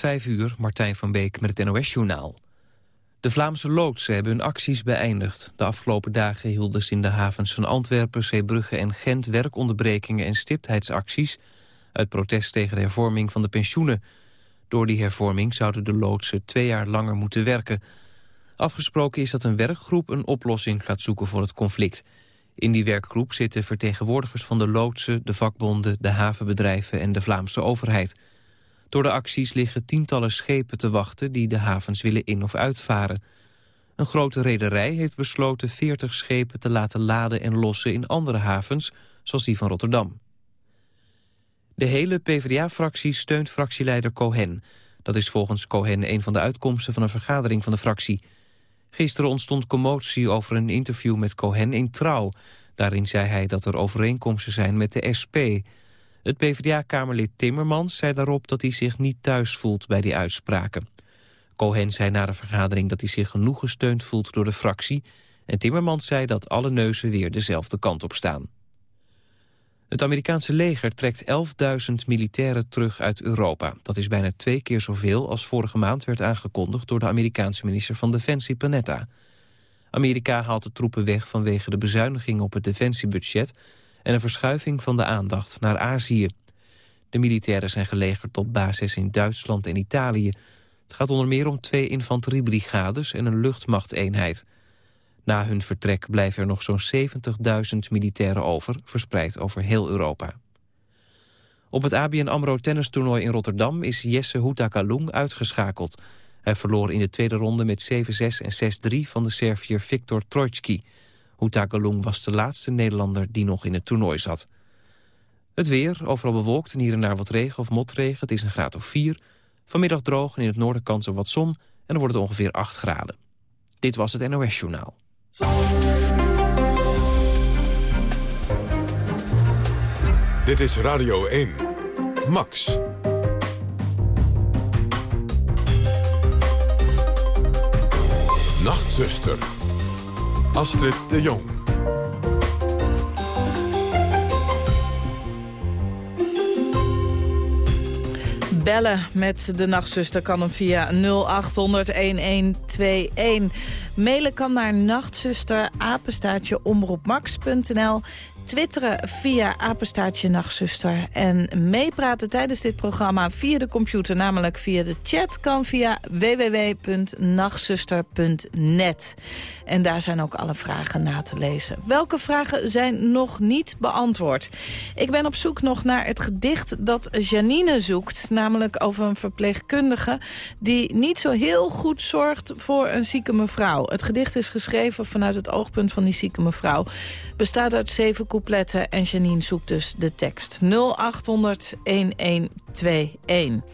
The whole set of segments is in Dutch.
Vijf uur, Martijn van Beek met het NOS-journaal. De Vlaamse loodsen hebben hun acties beëindigd. De afgelopen dagen hielden ze in de havens van Antwerpen, Zeebrugge en Gent... werkonderbrekingen en stiptheidsacties... uit protest tegen de hervorming van de pensioenen. Door die hervorming zouden de loodsen twee jaar langer moeten werken. Afgesproken is dat een werkgroep een oplossing gaat zoeken voor het conflict. In die werkgroep zitten vertegenwoordigers van de loodsen, de vakbonden... de havenbedrijven en de Vlaamse overheid... Door de acties liggen tientallen schepen te wachten die de havens willen in- of uitvaren. Een grote rederij heeft besloten 40 schepen te laten laden en lossen in andere havens, zoals die van Rotterdam. De hele PvdA-fractie steunt fractieleider Cohen. Dat is volgens Cohen een van de uitkomsten van een vergadering van de fractie. Gisteren ontstond commotie over een interview met Cohen in Trouw. Daarin zei hij dat er overeenkomsten zijn met de SP... Het PvdA-kamerlid Timmermans zei daarop dat hij zich niet thuis voelt bij die uitspraken. Cohen zei na de vergadering dat hij zich genoeg gesteund voelt door de fractie... en Timmermans zei dat alle neuzen weer dezelfde kant op staan. Het Amerikaanse leger trekt 11.000 militairen terug uit Europa. Dat is bijna twee keer zoveel als vorige maand werd aangekondigd... door de Amerikaanse minister van Defensie Panetta. Amerika haalt de troepen weg vanwege de bezuiniging op het defensiebudget en een verschuiving van de aandacht naar Azië. De militairen zijn gelegerd op basis in Duitsland en Italië. Het gaat onder meer om twee infanteriebrigades en een luchtmachteenheid. Na hun vertrek blijven er nog zo'n 70.000 militairen over, verspreid over heel Europa. Op het ABN AMRO tennistoernooi in Rotterdam is Jesse Houtakalung uitgeschakeld. Hij verloor in de tweede ronde met 7-6 en 6-3 van de Serviër Viktor Trojtski. Houtakalung was de laatste Nederlander die nog in het toernooi zat. Het weer, overal bewolkt en hier en daar wat regen of motregen. Het is een graad of 4. Vanmiddag droog en in het noorden kans op wat zon. En dan wordt het ongeveer 8 graden. Dit was het NOS Journaal. Dit is Radio 1. Max. Nachtzuster. Astrid Jong. Bellen met de nachtzuster kan hem via 0800-1121. Mailen kan naar nachtzuster, apenstaatje, omroepmax.nl twitteren via apenstaartje nachtzuster. En meepraten tijdens dit programma via de computer, namelijk via de chat... kan via www.nachtzuster.net. En daar zijn ook alle vragen na te lezen. Welke vragen zijn nog niet beantwoord? Ik ben op zoek nog naar het gedicht dat Janine zoekt. Namelijk over een verpleegkundige die niet zo heel goed zorgt voor een zieke mevrouw. Het gedicht is geschreven vanuit het oogpunt van die zieke mevrouw. Bestaat uit zeven coupletten en Janine zoekt dus de tekst. 0800 1121.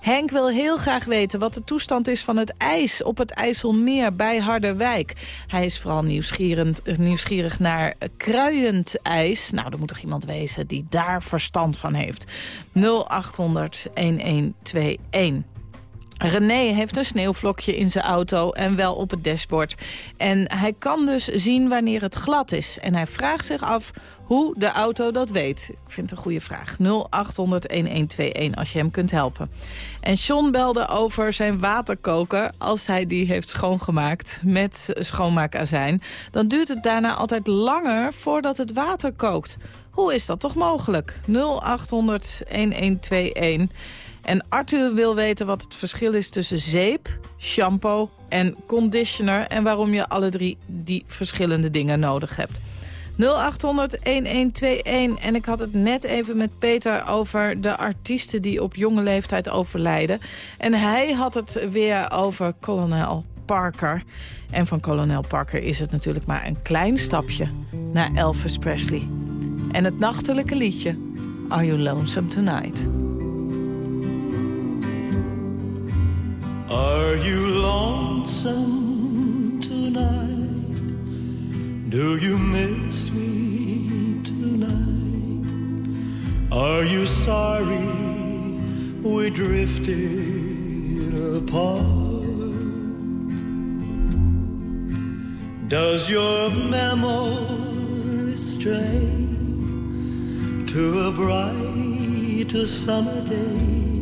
Henk wil heel graag weten wat de toestand is van het ijs op het IJsselmeer bij Harderwijk. Hij is vooral nieuwsgierig, nieuwsgierig naar kruiend ijs. Nou, er moet toch iemand wezen die daar verstand van heeft. 0800 1121. René heeft een sneeuwvlokje in zijn auto en wel op het dashboard. En hij kan dus zien wanneer het glad is. En hij vraagt zich af hoe de auto dat weet. Ik vind het een goede vraag. 0800-1121 als je hem kunt helpen. En John belde over zijn waterkoker. Als hij die heeft schoongemaakt met schoonmaakazijn... dan duurt het daarna altijd langer voordat het water kookt. Hoe is dat toch mogelijk? 0800-1121... En Arthur wil weten wat het verschil is tussen zeep, shampoo en conditioner... en waarom je alle drie die verschillende dingen nodig hebt. 0800-1121 en ik had het net even met Peter over de artiesten die op jonge leeftijd overlijden. En hij had het weer over kolonel Parker. En van kolonel Parker is het natuurlijk maar een klein stapje naar Elvis Presley. En het nachtelijke liedje Are You Lonesome Tonight? Are you lonesome tonight? Do you miss me tonight? Are you sorry we drifted apart? Does your memory stray to a bright summer day?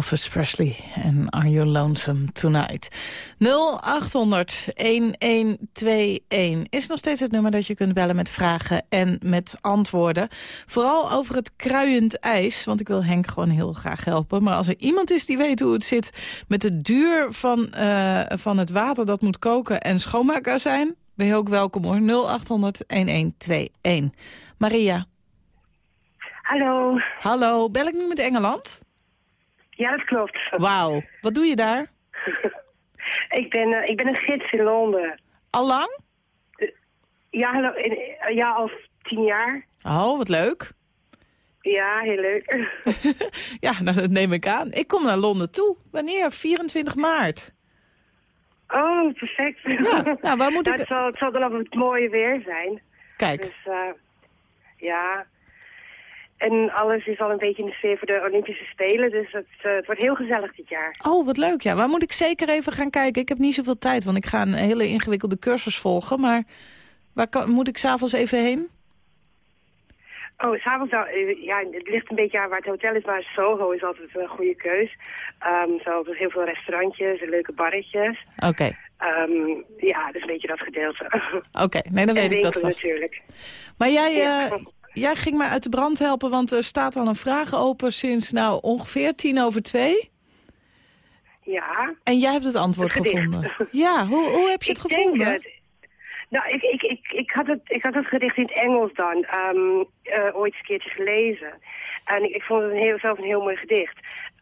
Elvis Presley en Are You Lonesome Tonight? 0800-1121 is nog steeds het nummer dat je kunt bellen met vragen en met antwoorden. Vooral over het kruiend ijs, want ik wil Henk gewoon heel graag helpen. Maar als er iemand is die weet hoe het zit met de duur van, uh, van het water dat moet koken en schoonmaker zijn, ben je ook welkom hoor. 0800-1121. Maria. Hallo. Hallo, bel ik nu met Engeland? Ja, dat klopt. Wauw. Wat doe je daar? ik, ben, uh, ik ben een gids in Londen. Al lang? Uh, ja, hallo, ja, al tien jaar. Oh, wat leuk. Ja, heel leuk. ja, nou, dat neem ik aan. Ik kom naar Londen toe. Wanneer? 24 maart. Oh, perfect. Ja, nou, waar moet nou, ik... het, zal, het zal dan op het mooie weer zijn. Kijk. Dus, ja... En alles is al een beetje in de sfeer voor de Olympische Spelen. Dus het, uh, het wordt heel gezellig dit jaar. Oh, wat leuk. Ja, waar moet ik zeker even gaan kijken? Ik heb niet zoveel tijd, want ik ga een hele ingewikkelde cursus volgen. Maar waar kan, moet ik s'avonds even heen? Oh, s'avonds nou, ja, het ligt een beetje aan waar het hotel is. Maar Soho is altijd een goede keus. Um, zo, er heel veel restaurantjes en leuke barretjes. Oké. Okay. Um, ja, dus een beetje dat gedeelte. Oké, okay, nee, dan weet ik dat vast. natuurlijk. Maar jij... Uh, Jij ging mij uit de brand helpen, want er staat al een vraag open sinds nou ongeveer tien over twee. Ja. En jij hebt het antwoord het gevonden. Ja, hoe, hoe heb je het ik gevonden? Het. Nou, ik, ik, ik, ik, had het, ik had het gedicht in het Engels dan um, uh, ooit een keertje gelezen. En ik, ik vond het een heel, zelf een heel mooi gedicht.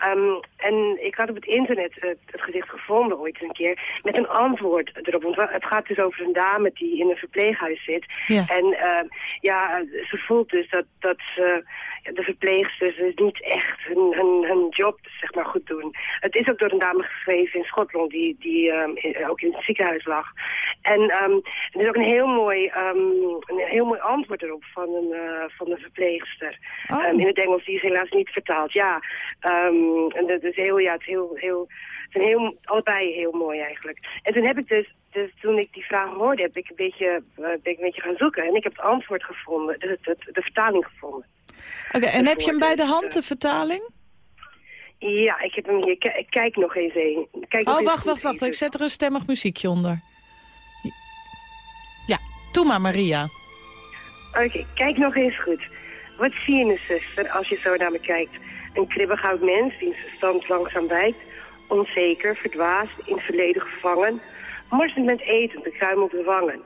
Um, en ik had op het internet het, het gedicht gevonden ooit een keer met een antwoord erop. Want het gaat dus over een dame die in een verpleeghuis zit. Ja. En uh, ja, ze voelt dus dat, dat ze, de verpleegsters dus niet echt hun, hun, hun job zeg maar, goed doen. Het is ook door een dame geschreven in Schotland die, die um, in, ook in het ziekenhuis lag. En um, er is ook een heel mooi, een heel mooi antwoord erop van een, uh, van een verpleegster. Oh. In het Engels, die is helaas niet vertaald. Ja, um, en dat is heel, ja, het is heel, heel, het zijn heel, allebei heel mooi eigenlijk. En toen heb ik dus, dus toen ik die vraag hoorde, heb ik een beetje, uh, ben ik een beetje gaan zoeken. En ik heb het antwoord gevonden, de, de, de vertaling gevonden. Oké, okay, en heb je hem bij de hand, de vertaling? Ja, ik heb hem hier. K kijk nog eens een. Kijk oh, wacht, wacht, wacht. Ik zet er een stemmig muziekje onder. Ja, doe maar, Maria. Oké, kijk nog eens goed. Wat zie je, zuster, als je zo naar me kijkt? Een kribbig oud mens, wiens verstand langzaam wijkt. Onzeker, verdwaasd, in het verleden gevangen. Morsend met eten, de wangen.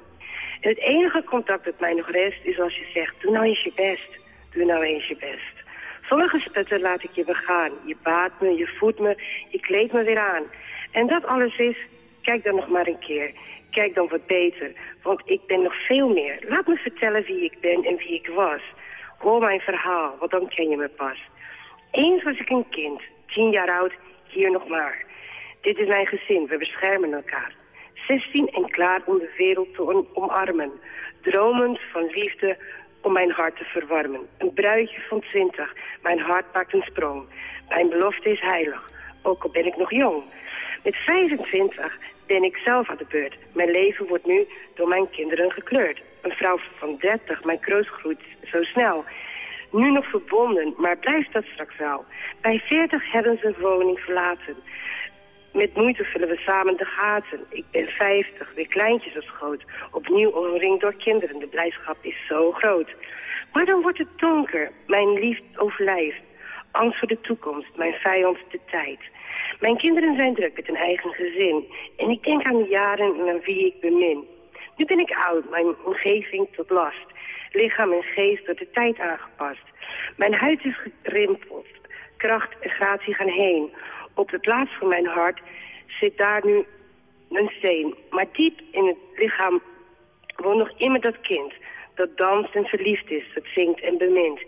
En het enige contact dat mij nog rest is als je zegt... Doe nou eens je best, doe nou eens je best. Zonder gesputter laat ik je begaan. Je baat me, je voedt me, je kleedt me weer aan. En dat alles is, kijk dan nog maar een keer. Kijk dan wat beter, want ik ben nog veel meer. Laat me vertellen wie ik ben en wie ik was. Hoor mijn verhaal, want dan ken je me pas. Eens was ik een kind, tien jaar oud, hier nog maar. Dit is mijn gezin, we beschermen elkaar. 16 en klaar om de wereld te omarmen. Dromend van liefde om mijn hart te verwarmen. Een bruidje van 20, mijn hart maakt een sprong. Mijn belofte is heilig, ook al ben ik nog jong. Met 25 ben ik zelf aan de beurt. Mijn leven wordt nu door mijn kinderen gekleurd. Een vrouw van 30, mijn kroos groeit zo snel. Nu nog verbonden, maar blijft dat straks wel. Bij 40 hebben ze een woning verlaten. Met moeite vullen we samen de gaten. Ik ben 50, weer kleintjes als groot. Opnieuw omringd door kinderen. De blijdschap is zo groot. Maar dan wordt het donker. Mijn lief overlijft. Angst voor de toekomst. Mijn vijand de tijd. Mijn kinderen zijn druk met een eigen gezin. En ik denk aan de jaren en aan wie ik bemin. Nu ben ik oud, mijn omgeving tot last. Lichaam en geest door de tijd aangepast. Mijn huid is gerimpeld. Kracht en gratie gaan heen. Op de plaats van mijn hart zit daar nu een steen. Maar diep in het lichaam woont nog immer dat kind. Dat danst en verliefd is, dat zingt en bemint.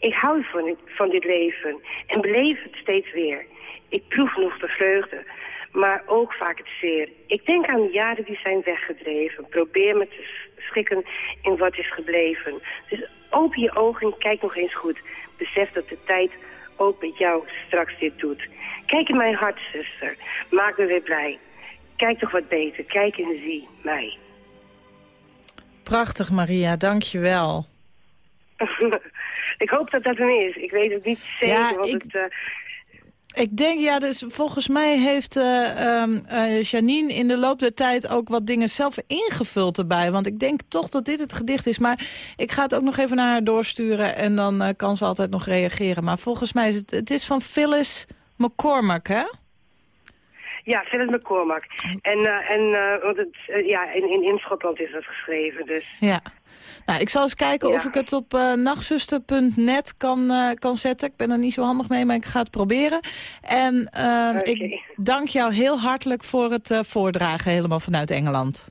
Ik hou van van dit leven en beleef het steeds weer. Ik proef nog de vreugde, maar ook vaak het zeer. Ik denk aan de jaren die zijn weggedreven. Probeer me te schikken in wat is gebleven. Dus open je ogen en kijk nog eens goed. Besef dat de tijd ook met jou straks dit doet. Kijk in mijn hart, zuster. Maak me weer blij. Kijk toch wat beter. Kijk en zie mij. Prachtig, Maria. Dank je wel. ik hoop dat dat hem is. Ik weet het niet zeker, Ja, want ik- het... eh, Ik denk, ja, dus volgens mij heeft eh, ehm, eh, Janine in de loop der tijd ook wat dingen zelf ingevuld erbij. Want ik denk toch dat dit het gedicht is. Maar ik ga het ook nog even naar haar doorsturen en dan eh, kan ze altijd nog reageren. Maar volgens mij is het, het is van Phyllis McCormack, hè? Ja, Philip McCormack. En, en want het, ja, in, in, in Schotland is dat geschreven, dus... Ja. Nou, ik zal eens kijken Ja. of ik het op eh nachtzuster.net kan, eh, kan zetten. Ik ben er niet zo handig mee, maar ik ga het proberen. En ehm, ik dank jou heel hartelijk voor het eh, voordragen helemaal vanuit Engeland.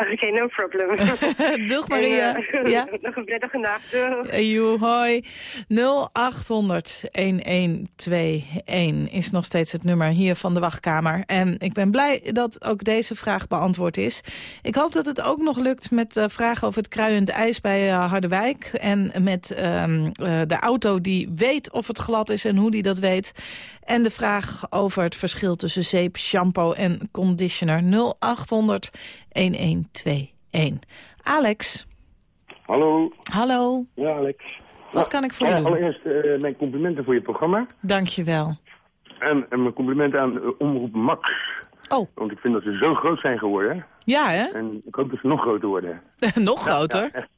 Oké, no problem. Doeg Maria. En, eh, ja? Nog een prettige nacht. Doeg. Joe, hoi. 0800-1121 is nog steeds het nummer hier van de wachtkamer. En ik ben blij dat ook deze vraag beantwoord is. Ik hoop dat het ook nog lukt met de vraag over het kruiend ijs bij eh, Harderwijk. En met ehm, eh, de auto die weet of het glad is en hoe die dat weet. En de vraag over het verschil tussen zeep, shampoo en conditioner. 0800 1121. Alex, Hallo, hallo. ja Alex. Wat kan ik voor je doen? Allereerst eh, mijn complimenten voor je programma. Dank je wel. En, en mijn complimenten aan eh, Omroep Max. Oh, Want ik vind dat ze zo groot zijn geworden. ja hè? En ik hoop dat ze nog groter worden. Nog groter?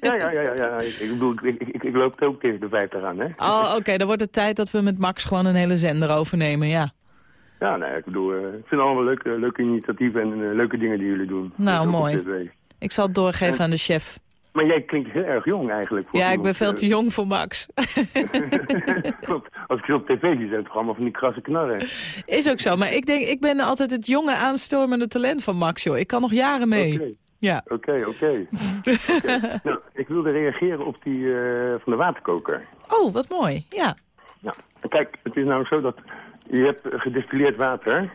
Ja, ja, ja, ja. ja. Ik, bedoel, ik, ik, ik, ik loop ook tegen de 50 aan, hè. Oh, oké, dan wordt het tijd dat we met Max gewoon een hele zender overnemen, ja. Ja, nee, ik bedoel, eh, ik vind het allemaal leuke, leuke initiatieven en eh, leuke dingen die jullie doen. Nou, mooi. Ik zal het doorgeven aan de chef. Maar jij klinkt heel erg jong eigenlijk. voor Ja, ik ben veel eh, te jong voor Max. Klopt. Als ik op tv zie, zijn het allemaal van die krasse knarren. Is ook zo, maar ik denk, ik ben altijd het jonge aanstormende talent van Max, joh. Ik kan nog jaren mee. Oké. Ja. Oké, oké. Nou, ik wilde reageren op die eh, van de waterkoker. Oh, wat mooi. Ja. Nou, kijk, het is nou zo dat je hebt gedistilleerd water,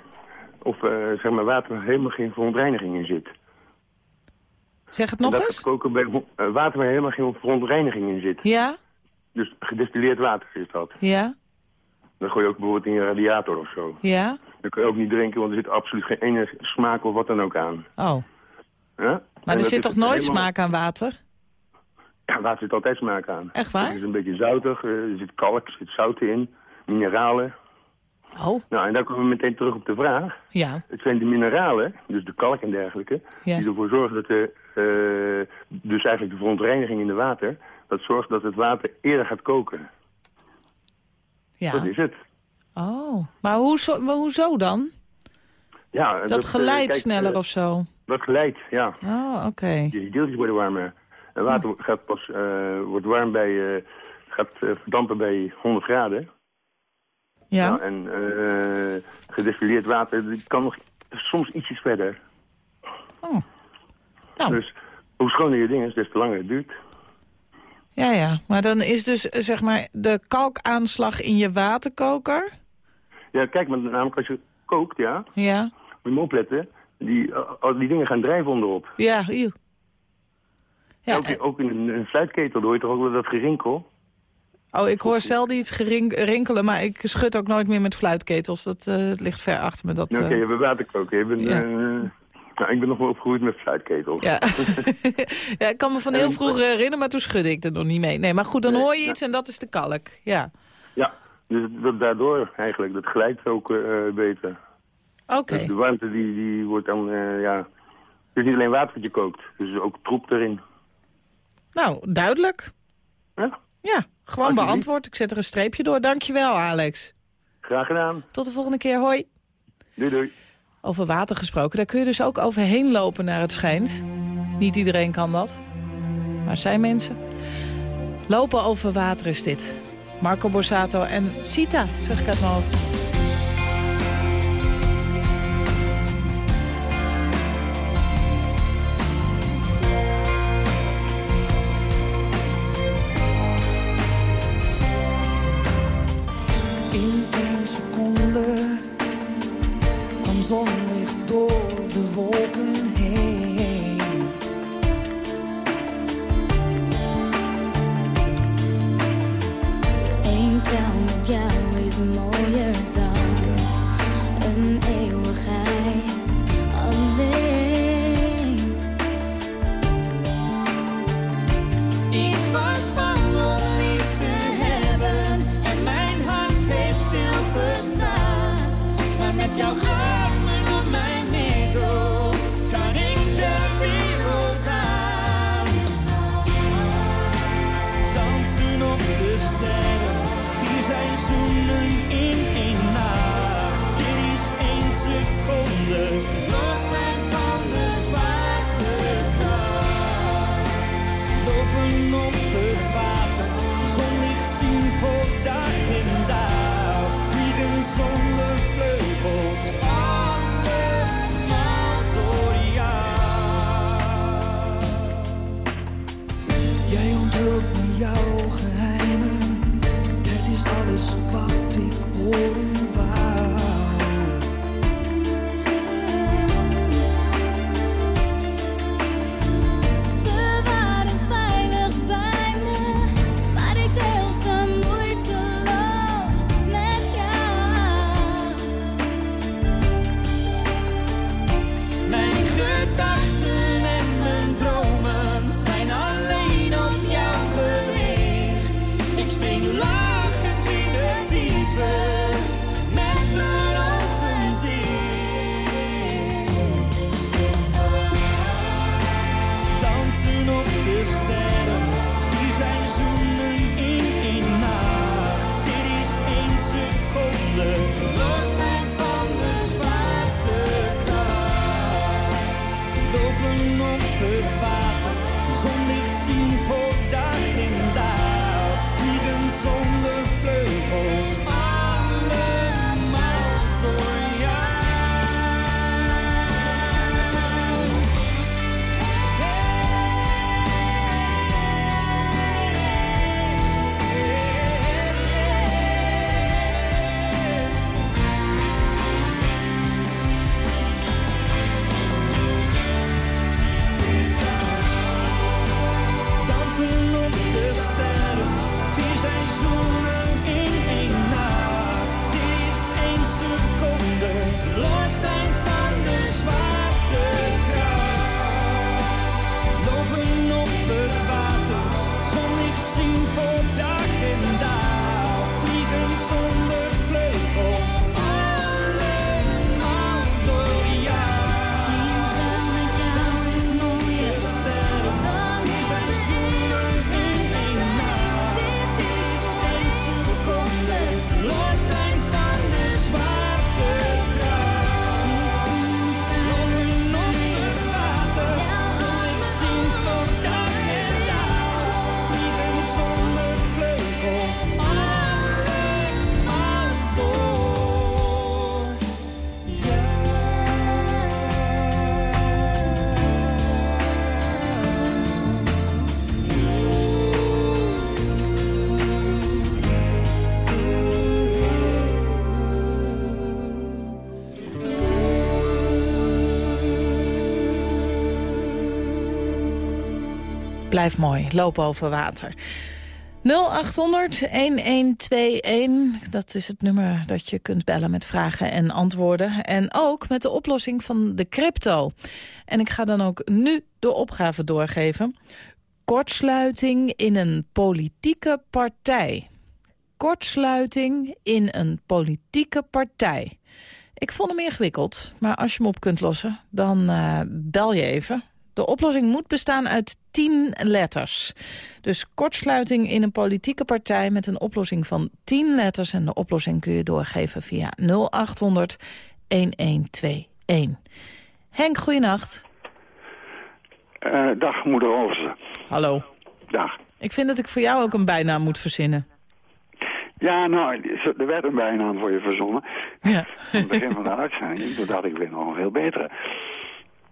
of eh, zeg maar water waar helemaal geen verontreiniging in zit. Zeg het nog dat eens? koken bij eh, water waar helemaal geen verontreiniging in zit. Ja? Dus gedistilleerd water is dat. Ja? Dan gooi je ook bijvoorbeeld in je radiator of zo. Ja? Dan kun je ook niet drinken, want er zit absoluut geen ene smaak of wat dan ook aan. Oh. Ja? Maar En er zit toch nooit helemaal- smaak aan water? Ja, water zit altijd smaak aan. Echt waar? Het is een beetje zoutig, eh, er zit kalk, er zit zout in. mineralen. Oh, Nou, en daar komen we meteen terug op de vraag. ja. Het zijn de mineralen, dus de kalk en dergelijke, Ja. die ervoor zorgen dat de, eh, dus eigenlijk de verontreiniging in het water, dat zorgt dat het water eerder gaat koken. ja. Dat is het. Oh, maar hoezo, maar hoezo dan? Ja, Dat, eh, geleidt sneller eh, of zo? Dat geleidt, ja. Oh, oké. Die deeltjes worden warmer. En water gaat pas, wordt warm bij, gaat verdampen bij 100 graden. Ja? Nou, en gedestilleerd water kan nog soms ietsjes verder. Oh. Nou, Dus hoe schoner je ding is, des te langer het duurt. ja, ja. Maar dan is dus, eh, zeg maar, de kalkaanslag in je waterkoker... Ja, kijk, maar namelijk als je kookt, ja, Ja, moet je maar opletten. Die, eh, die dingen gaan drijven onderop. ja, eeuw. Ja, ook, ook in een, een fluitketel hoor je toch ook wel dat gerinkel? Oh, ik hoor zelden iets rinkelen, maar ik schud ook nooit meer met fluitketels. Dat eh, ligt ver achter me. Dat, Oké, eh, je hebt waterkoken. Je bent, ja. eh, nou, ik ben nog wel opgegroeid met fluitketels. ja. ja, ik kan me van heel vroeg herinneren, maar toen schudde ik er nog niet mee. Nee, maar goed, dan Nee, hoor je ja. iets en dat is de kalk. Ja, Ja, dus dat, daardoor eigenlijk. Dat glijdt ook beter. oké. Dus de warmte die, die wordt dan, ja... Het is niet alleen water wat je kookt, dus ook troep erin. Nou, duidelijk. Ja, Ja, gewoon Alsjeblieft. beantwoord. Ik zet er een streepje door. Dankjewel, Alex. graag gedaan. Tot de volgende keer. Hoi. Doei doei. Over water gesproken, daar kun je dus ook overheen lopen naar het schijnt. Niet iedereen kan dat. Maar zijn mensen. Lopen over water is dit. Marco Borsato en Sita, zeg ik uit mijn hoofd. Één seconde kwam zonlicht door de wolken heen. Blijft mooi. Lopen over water. 0800-1121, dat is het nummer dat je kunt bellen met vragen en antwoorden. En ook met de oplossing van de crypto. En ik ga dan ook nu de opgave doorgeven. Kortsluiting in een politieke partij. Kortsluiting in een politieke partij. Ik vond hem ingewikkeld, maar als je hem op kunt lossen, dan eh, bel je even. De oplossing moet bestaan uit tien letters. Dus kortsluiting in een politieke partij met een oplossing van tien letters. En de oplossing kun je doorgeven via 0800 1121. Henk, goeienacht. Eh, dag, moeder Overse. Hallo. Dag. Ik vind dat ik voor jou ook een bijnaam moet verzinnen. Ja, nou, er werd een bijnaam voor je verzonnen. Ja. Aan het begin van de uitzending, toen dacht ik weer nog een veel betere.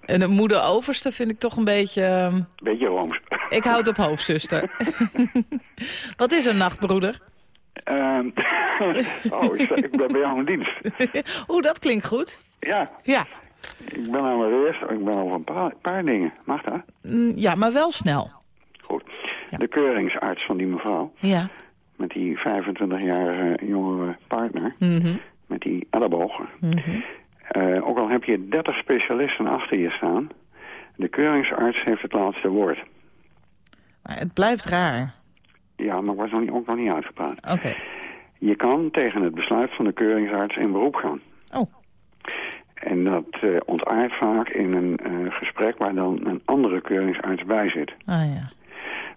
En de moeder overste vind ik toch een beetje... ehm, Beetje rooms. Ik houd op hoofdzuster. Wat is een nachtbroeder? Ehm, oh, ik, ik ben bij jou in dienst. Oeh, dat klinkt goed. Ja, Ja. ik ben aan mijn eerst. Ik ben over een paar, paar dingen. Mag dat? Mm, ja, maar wel snel. Goed. De keuringsarts van die mevrouw, Ja. met die 25-jarige jongere partner, Mhm. met die ellebogen. Mhm. Eh, ook al heb je 30 specialisten achter je staan, de keuringsarts heeft het laatste woord. Maar het blijft raar. Ja, maar was nog niet, ook nog niet uitgepraat. Oké. Je kan tegen het besluit van de keuringsarts in beroep gaan. Oh. En dat eh, ontaart vaak in een eh, gesprek waar dan een andere keuringsarts bij zit. Ah ja.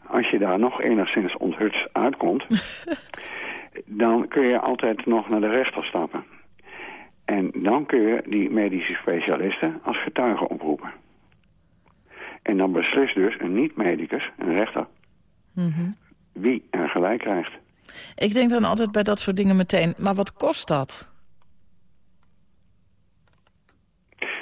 Als je daar nog enigszins onthutst uitkomt, dan kun je altijd nog naar de rechter stappen. En dan kun je die medische specialisten als getuige oproepen. En dan beslist dus een niet-medicus, een rechter, Mhm. wie er gelijk krijgt. Ik denk dan altijd bij dat soort dingen meteen, maar wat kost dat?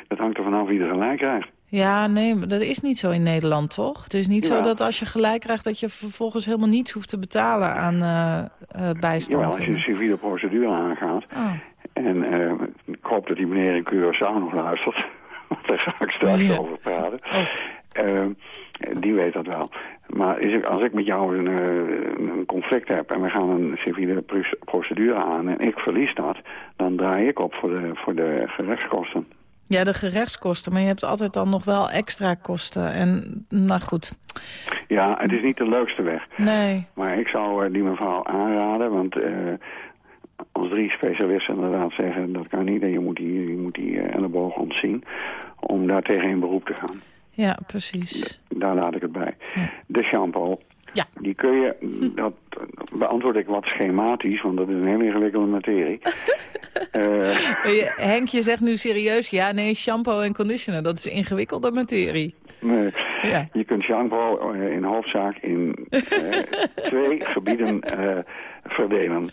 Dat hangt er vanaf wie er gelijk krijgt. Ja, nee, maar dat is niet zo in Nederland, toch? Het is niet zo dat als je gelijk krijgt... dat je vervolgens helemaal niets hoeft te betalen aan eh eh, bijstand. Jawel, als je de civiele procedure aangaat. Oh. En eh, ik hoop dat die meneer in Curaçao nog luistert. Want daar ga ik straks Ja. over praten. Oh. Eh, die weet dat wel. Maar is als ik met jou een, eh, een conflict heb en we gaan een civiele pro- procedure aan en ik verlies dat, dan draai ik op voor de, voor de gerechtskosten. Ja, de gerechtskosten, maar je hebt altijd dan nog wel extra kosten. En, nou goed, Ja, het is niet de leukste weg. nee. Maar ik zou die mevrouw aanraden, want eh, als drie specialisten inderdaad zeggen dat kan niet en je moet die, je moet die eh, elleboog ontzien, om daar tegen in beroep te gaan. Ja, precies. Daar laat ik het bij. De shampoo, Ja. die kun je, dat beantwoord ik wat schematisch, want dat is een hele ingewikkelde materie. Je- Henk, je zegt nu serieus, ja, nee, shampoo en conditioner, dat is ingewikkelde materie. nee, Ja. Je kunt shampoo eh, in hoofdzaak in twee gebieden verdelen.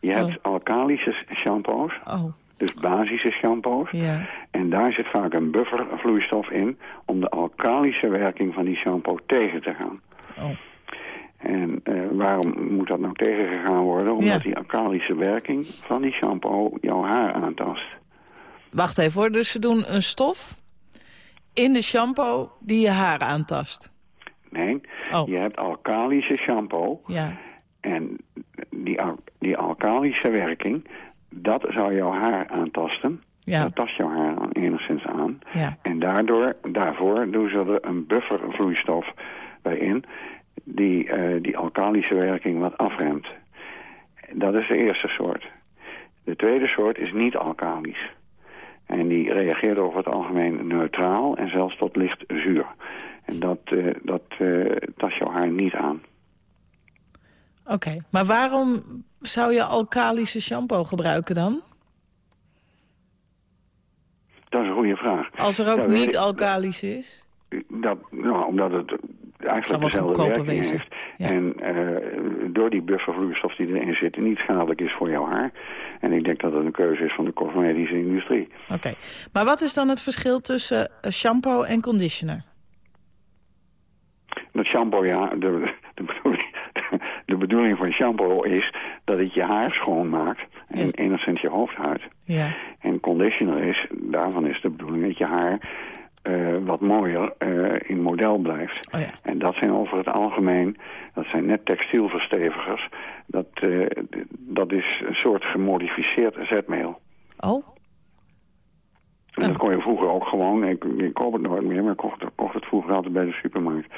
Je hebt alkalische shampoos, Oh, dus basische shampoos. ja. En daar zit vaak een buffervloeistof in om de alkalische werking van die shampoo tegen te gaan. Oh. En eh, waarom moet dat nou tegengegaan worden? Omdat Ja. die alkalische werking van die shampoo jouw haar aantast. Wacht even hoor, dus ze doen een stof in de shampoo die je haar aantast. Nee, Oh. je hebt alkalische shampoo Ja, en die, al- die alkalische werking, dat zou jouw haar aantasten. ja, Dat tast jouw haar dan enigszins aan. ja. En daardoor, daarvoor doen ze er een buffervloeistof bij in... die eh, die alkalische werking wat afremt. Dat is de eerste soort. De tweede soort is niet alkalisch. En die reageert over het algemeen neutraal en zelfs tot licht zuur. En dat, eh, dat eh, tast jouw haar niet aan. Oké, maar waarom zou je alkalische shampoo gebruiken dan? Dat is een goede vraag. Als er ook niet alkalisch is? Dat, nou, omdat het eigenlijk dezelfde werking wezen. heeft. Ja. En eh, door die buffervloeistof die erin zit niet schadelijk is voor jouw haar. En ik denk dat het een keuze is van de cosmetische industrie. Oké, maar wat is dan het verschil tussen eh, shampoo en conditioner? Dat shampoo, ja, de, de bedoeling van shampoo is dat het je haar schoonmaakt. En Ja. enigszins je hoofdhuid. Ja, En conditioner is, daarvan is de bedoeling dat je haar eh, wat mooier eh, in model blijft. Oh ja. En dat zijn over het algemeen, dat zijn net textielverstevigers. Dat, eh, dat is een soort gemodificeerd zetmeel. Oh, En dat kon je vroeger ook gewoon, ik, ik koop het nooit meer, maar ik kocht, kocht het vroeger altijd bij de supermarkt.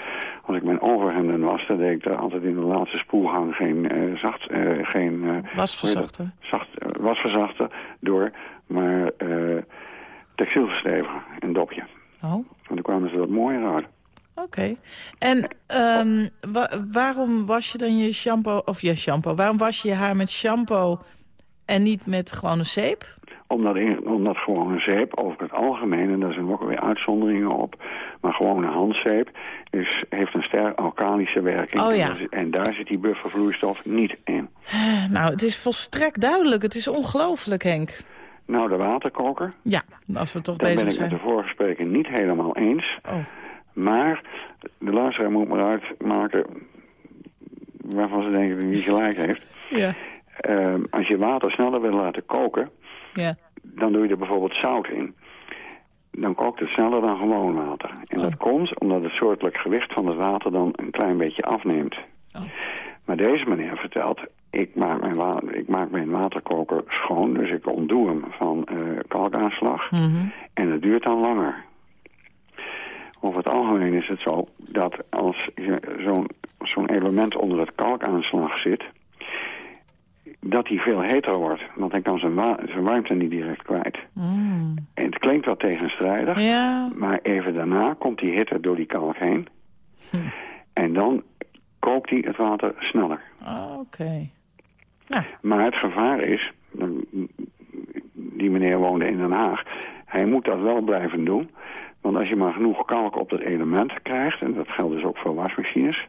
Als ik mijn overhemden was, dan deed ik er altijd in de laatste spoelgang geen, eh, zacht, eh, geen eh, wasverzachter. zacht, wasverzachter door, maar textielversteviger, een dopje. Oh, En dan kwamen ze wat mooier uit. oké. En ehm, wa- waarom was je dan je shampoo, of je shampoo, waarom was je je haar met shampoo en niet met gewone zeep? Omdat, omdat gewoon een zeep over het algemeen, en daar zijn ook weer uitzonderingen op, maar gewoon een handzeep is, heeft een sterk alkalische werking. Oh ja. en, daar zit- en daar zit die buffervloeistof niet in. Nou, het is volstrekt duidelijk. Het is ongelooflijk, Henk. Nou, de waterkoker, Ja, als we toch daar ben bezig ik met zijn. de vorige spreker niet helemaal eens. Oh, Maar de luisteraar moet maar uitmaken waarvan ze denken dat hij niet gelijk heeft. ja. Ehm, als je water sneller wil laten koken, Ja. dan doe je er bijvoorbeeld zout in. Dan kookt het sneller dan gewoon water. En Oh. dat komt omdat het soortelijk gewicht van het water dan een klein beetje afneemt. Oh. Maar deze meneer vertelt, ik maak mijn, wa ik maak mijn waterkoker schoon, dus ik ontdoe hem van eh, kalkaanslag. Mhm. En het duurt dan langer. Over het algemeen is het zo dat als je zo'n zo'n element onder het kalkaanslag zit... dat hij veel heter wordt. Want hij kan zijn, wa- zijn warmte niet direct kwijt. Mm. En het klinkt wat tegenstrijdig, Ja, maar even daarna komt die hitte door die kalk heen. Hm. En dan kookt hij het water sneller. Ah, oké. Maar het gevaar is, die meneer woonde in Den Haag, hij moet dat wel blijven doen. Want als je maar genoeg kalk op dat element krijgt, en dat geldt dus ook voor wasmachines,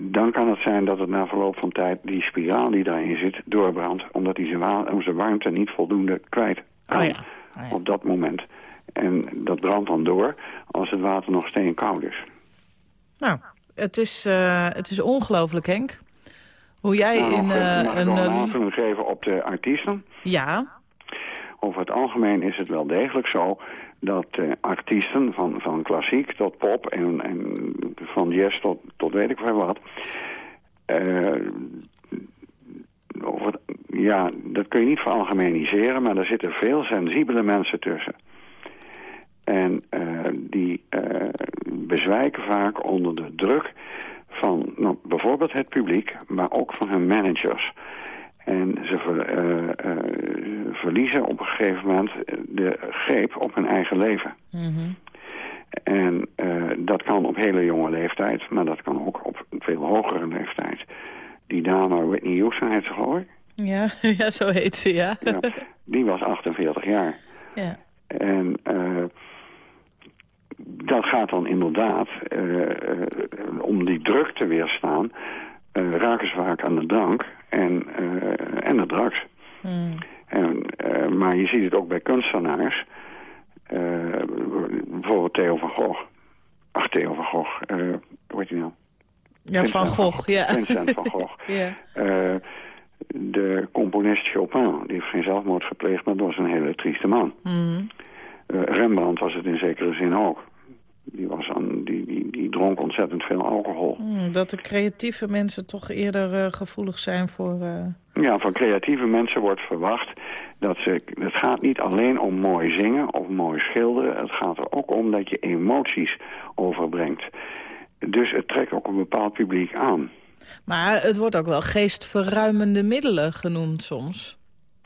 dan kan het zijn dat het na verloop van tijd die spiraal die daarin zit doorbrandt, omdat hij zijn, wa- zijn warmte niet voldoende kwijt kan Oh ja. Oh ja. op dat moment. En dat brandt dan door als het water nog steenkoud is. nou het is, eh, het is ongelooflijk, Henk. Hoe jij Nou, in eh, mag ik een... een eh, geven op de artiesten? ja, Over het algemeen is het wel degelijk zo dat eh, artiesten van, van klassiek tot pop en, en van jazz tot, tot weet ik veel wat... eh, over ja, dat kun je niet veralgemeniseren, maar er zitten veel sensibele mensen tussen. En eh, die bezwijken vaak onder de druk van nou, bijvoorbeeld het publiek, maar ook van hun managers. En ze ver- eh, eh, verliezen op een gegeven moment de greep op hun eigen leven. Mhm. En eh, dat kan op hele jonge leeftijd, maar dat kan ook op een veel hogere leeftijd. Die dame Whitney Houston heet ze geloof ik. ja, ja, zo heet ze, ja. Ja, die was 48 jaar. ja. En dat gaat dan inderdaad, om die druk te weerstaan, raken ze vaak aan de drank en, eh, en de drugs. Mm. En, eh, maar je ziet het ook bij kunstenaars. Eh, bijvoorbeeld Theo van Gogh. Ach, Theo van Gogh. eh hoe heet hij nou? Ja, Van Gogh, ja. Vincent van Gogh. ja. Eh, de componist Chopin, die heeft geen zelfmoord gepleegd, maar dat was een hele trieste man. Eh, Rembrandt was het in zekere zin ook. Die, was aan, die, die, die dronk ontzettend veel alcohol. Mm, dat de creatieve mensen toch eerder eh, gevoelig zijn voor... eh, Ja, van creatieve mensen wordt verwacht dat ze... Het gaat niet alleen om mooi zingen of mooi schilderen. Het gaat er ook om dat je emoties overbrengt. Dus het trekt ook een bepaald publiek aan. Maar het wordt ook wel geestverruimende middelen genoemd soms.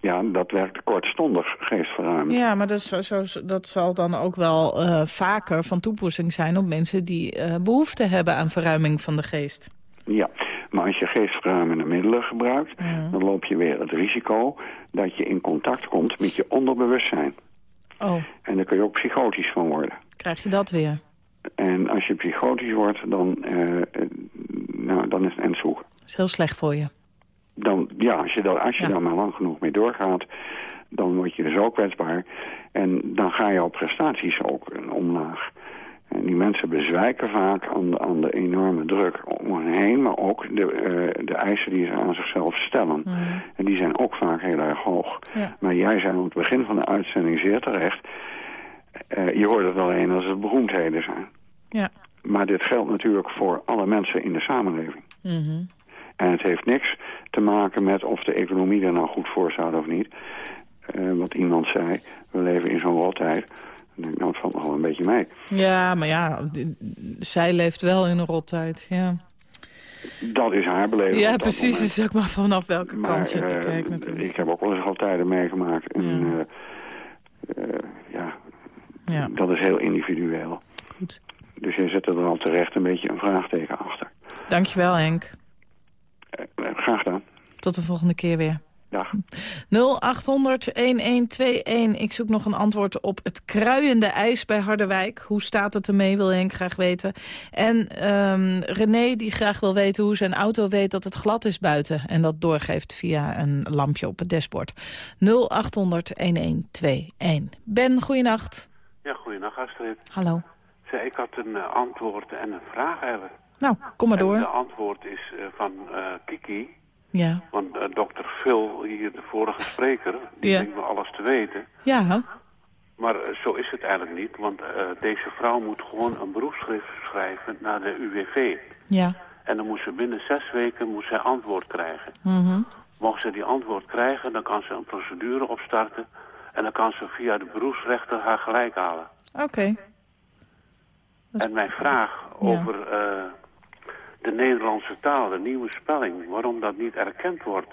Ja, dat werkt kortstondig geestverruimend. Ja, maar dat, zo, zo- dat zal dan ook wel eh, vaker van toepassing zijn op mensen die eh, behoefte hebben aan verruiming van de geest. Ja, maar als je geestverruimende middelen gebruikt... dan loop je weer het risico dat je in contact komt met je onderbewustzijn. Oh, En daar kun je ook psychotisch van worden. krijg je dat weer? En als je psychotisch wordt, dan, eh, nou, dan is het en zoek. Dat is heel slecht voor je. Dan, ja, als je, daar, als je Ja. daar maar lang genoeg mee doorgaat, dan word je zo kwetsbaar. En dan ga jouw prestaties ook omlaag. En die mensen bezwijken vaak aan de, aan de enorme druk om hen heen, maar ook de, eh, de eisen die ze aan zichzelf stellen. En die zijn ook vaak heel erg hoog. Ja. Maar jij zei aan het begin van de uitzending zeer terecht, Eh, je hoort het alleen als het beroemdheden zijn. Ja. Maar dit geldt natuurlijk voor alle mensen in de samenleving. Mhm. En het heeft niks te maken met of de economie er nou goed voor staat of niet. Eh, wat iemand zei, we leven in zo'n rottijd. Dan denk ik, nou, het valt nog wel een beetje mee. Ja, maar ja, zij leeft wel in een rottijd. Ja, Dat is haar beleving ja precies. Het is ook maar vanaf welke Maar kant je het eh, bekijkt natuurlijk. ik heb ook wel eens rotijden meegemaakt. En eh, eh, ja, Ja. dat is heel individueel. Goed. Dus je zet er dan terecht een beetje een vraagteken achter. Dankjewel Henk. Eh, eh, graag gedaan. Tot de volgende keer weer. Dag. 0800-1121. Ik zoek nog een antwoord op het kruiende ijs bij Harderwijk. Hoe staat het ermee, wil Henk graag weten. En ehm, René die graag wil weten hoe zijn auto weet dat het glad is buiten. En dat doorgeeft via een lampje op het dashboard. 0800-1121. Ben, goeienacht. Ja, goeiedag Astrid. Hallo. Zeg, ik had een eh, antwoord en een vraag hebben. Nou, kom maar door. antwoord is eh, van eh, Kiki. Ja. Want eh, dokter Phil, hier de vorige spreker, die Ja. denkt me alles te weten. Ja, Maar zo is het eigenlijk niet, want deze vrouw moet gewoon een beroepsschrift schrijven naar de UWV. ja. En dan moet ze binnen zes weken moet zij antwoord krijgen. Mhm. Mocht ze die antwoord krijgen, dan kan ze een procedure opstarten. En dan kan ze via de beroepsrechter haar gelijk halen. Oké. En mijn vraag over de Nederlandse taal, de nieuwe spelling, waarom dat niet erkend wordt.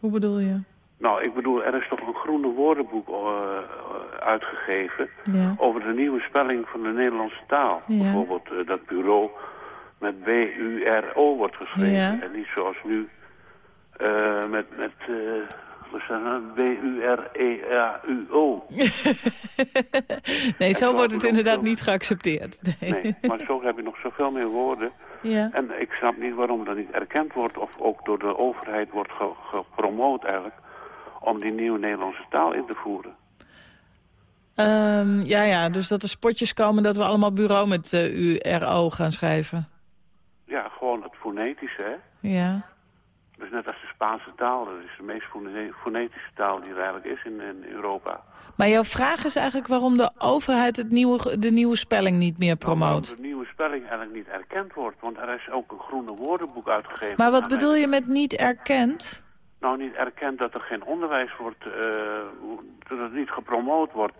Hoe bedoel je? Nou, ik bedoel, er is toch een groene woordenboek eh, uitgegeven Ja. over de nieuwe spelling van de Nederlandse taal. Ja. Bijvoorbeeld eh, dat bureau met B-U-R-O wordt geschreven. Ja. En niet zoals nu eh, met, met nou? B-U-R-E-A-U-O. Nee, zo wordt het inderdaad niet geaccepteerd. Nee. Nee, maar zo heb je nog zoveel meer woorden. Ja. En ik snap niet waarom dat niet erkend wordt of ook door de overheid wordt ge- gepromoot eigenlijk om die nieuwe Nederlandse taal in te voeren. Ehm, ja, ja, dus dat er spotjes komen dat we allemaal bureau met eh URO gaan schrijven. Ja, gewoon het fonetische, hè. Ja. Dus net als de Spaanse taal, dat is de meest fone- fonetische taal die er eigenlijk is in, in Europa. Maar jouw vraag is eigenlijk waarom de overheid het nieuwe, de nieuwe spelling niet meer Waarom promoot. de nieuwe spelling eigenlijk niet erkend wordt, want er is ook een groene woordenboek uitgegeven. Maar wat bedoel je met niet erkend? nou niet erkend dat er geen onderwijs wordt, eh, dat het niet gepromoot wordt.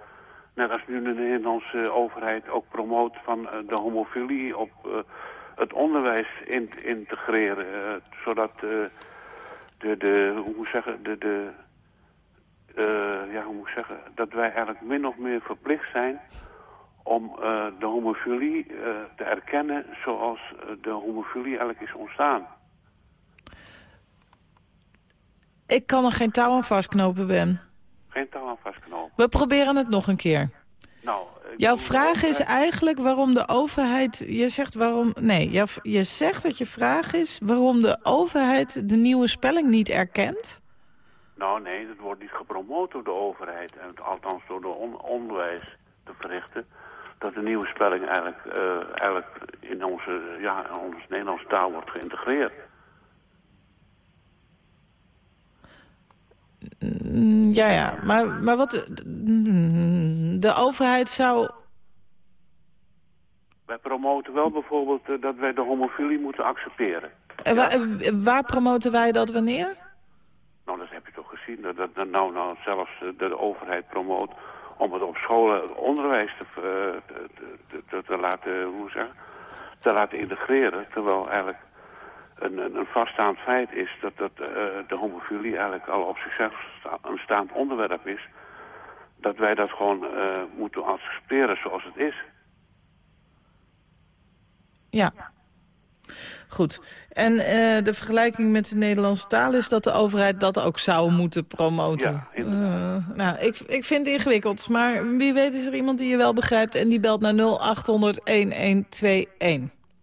Net als nu de Nederlandse overheid ook promoot van eh, de homofilie op eh, het onderwijs in te integreren. zodat de, de, hoe zeggen, de, de, ja, hoe moet ik zeggen, dat wij eigenlijk min of meer verplicht zijn om eh, de homofilie eh, te erkennen zoals eh, de homofilie eigenlijk is ontstaan. Ik kan er geen touw aan vastknopen, Ben. Geen taal aan vastknopen. We proberen het nog een keer. Nou, Jouw vraag is eigenlijk waarom de overheid... Je zegt waarom... Nee, v- je zegt dat je vraag is waarom de overheid de nieuwe spelling niet erkent? Nou nee, dat wordt niet gepromoot door de overheid. En althans door de on- onderwijs te verrichten. Dat de nieuwe spelling eigenlijk, eh, eigenlijk in onze, ja, in onze Nederlandse taal wordt geïntegreerd. Mm, Ja, ja, maar, maar wat... mm, De overheid zou... Wij promoten wel bijvoorbeeld eh, dat wij de homofilie moeten accepteren. wa- waar promoten wij dat wanneer? Nou, dat Dat, dat, dat nou, nou zelfs de, de overheid promoot om het op scholen het onderwijs te, eh, te, te, te, te laten, hoe zeggen, te laten integreren. Terwijl eigenlijk een, een, een vaststaand feit is dat, dat eh, de homofilie eigenlijk al op zichzelf sta- een staand onderwerp is. Dat wij dat gewoon eh, moeten accepteren zoals het is. Ja. Goed. En eh, de vergelijking met de Nederlandse taal is dat de overheid dat ook zou moeten promoten. Ja, Eh, nou, ik, ik vind het ingewikkeld. Maar wie weet is er iemand die je wel begrijpt en die belt naar 0800-1121.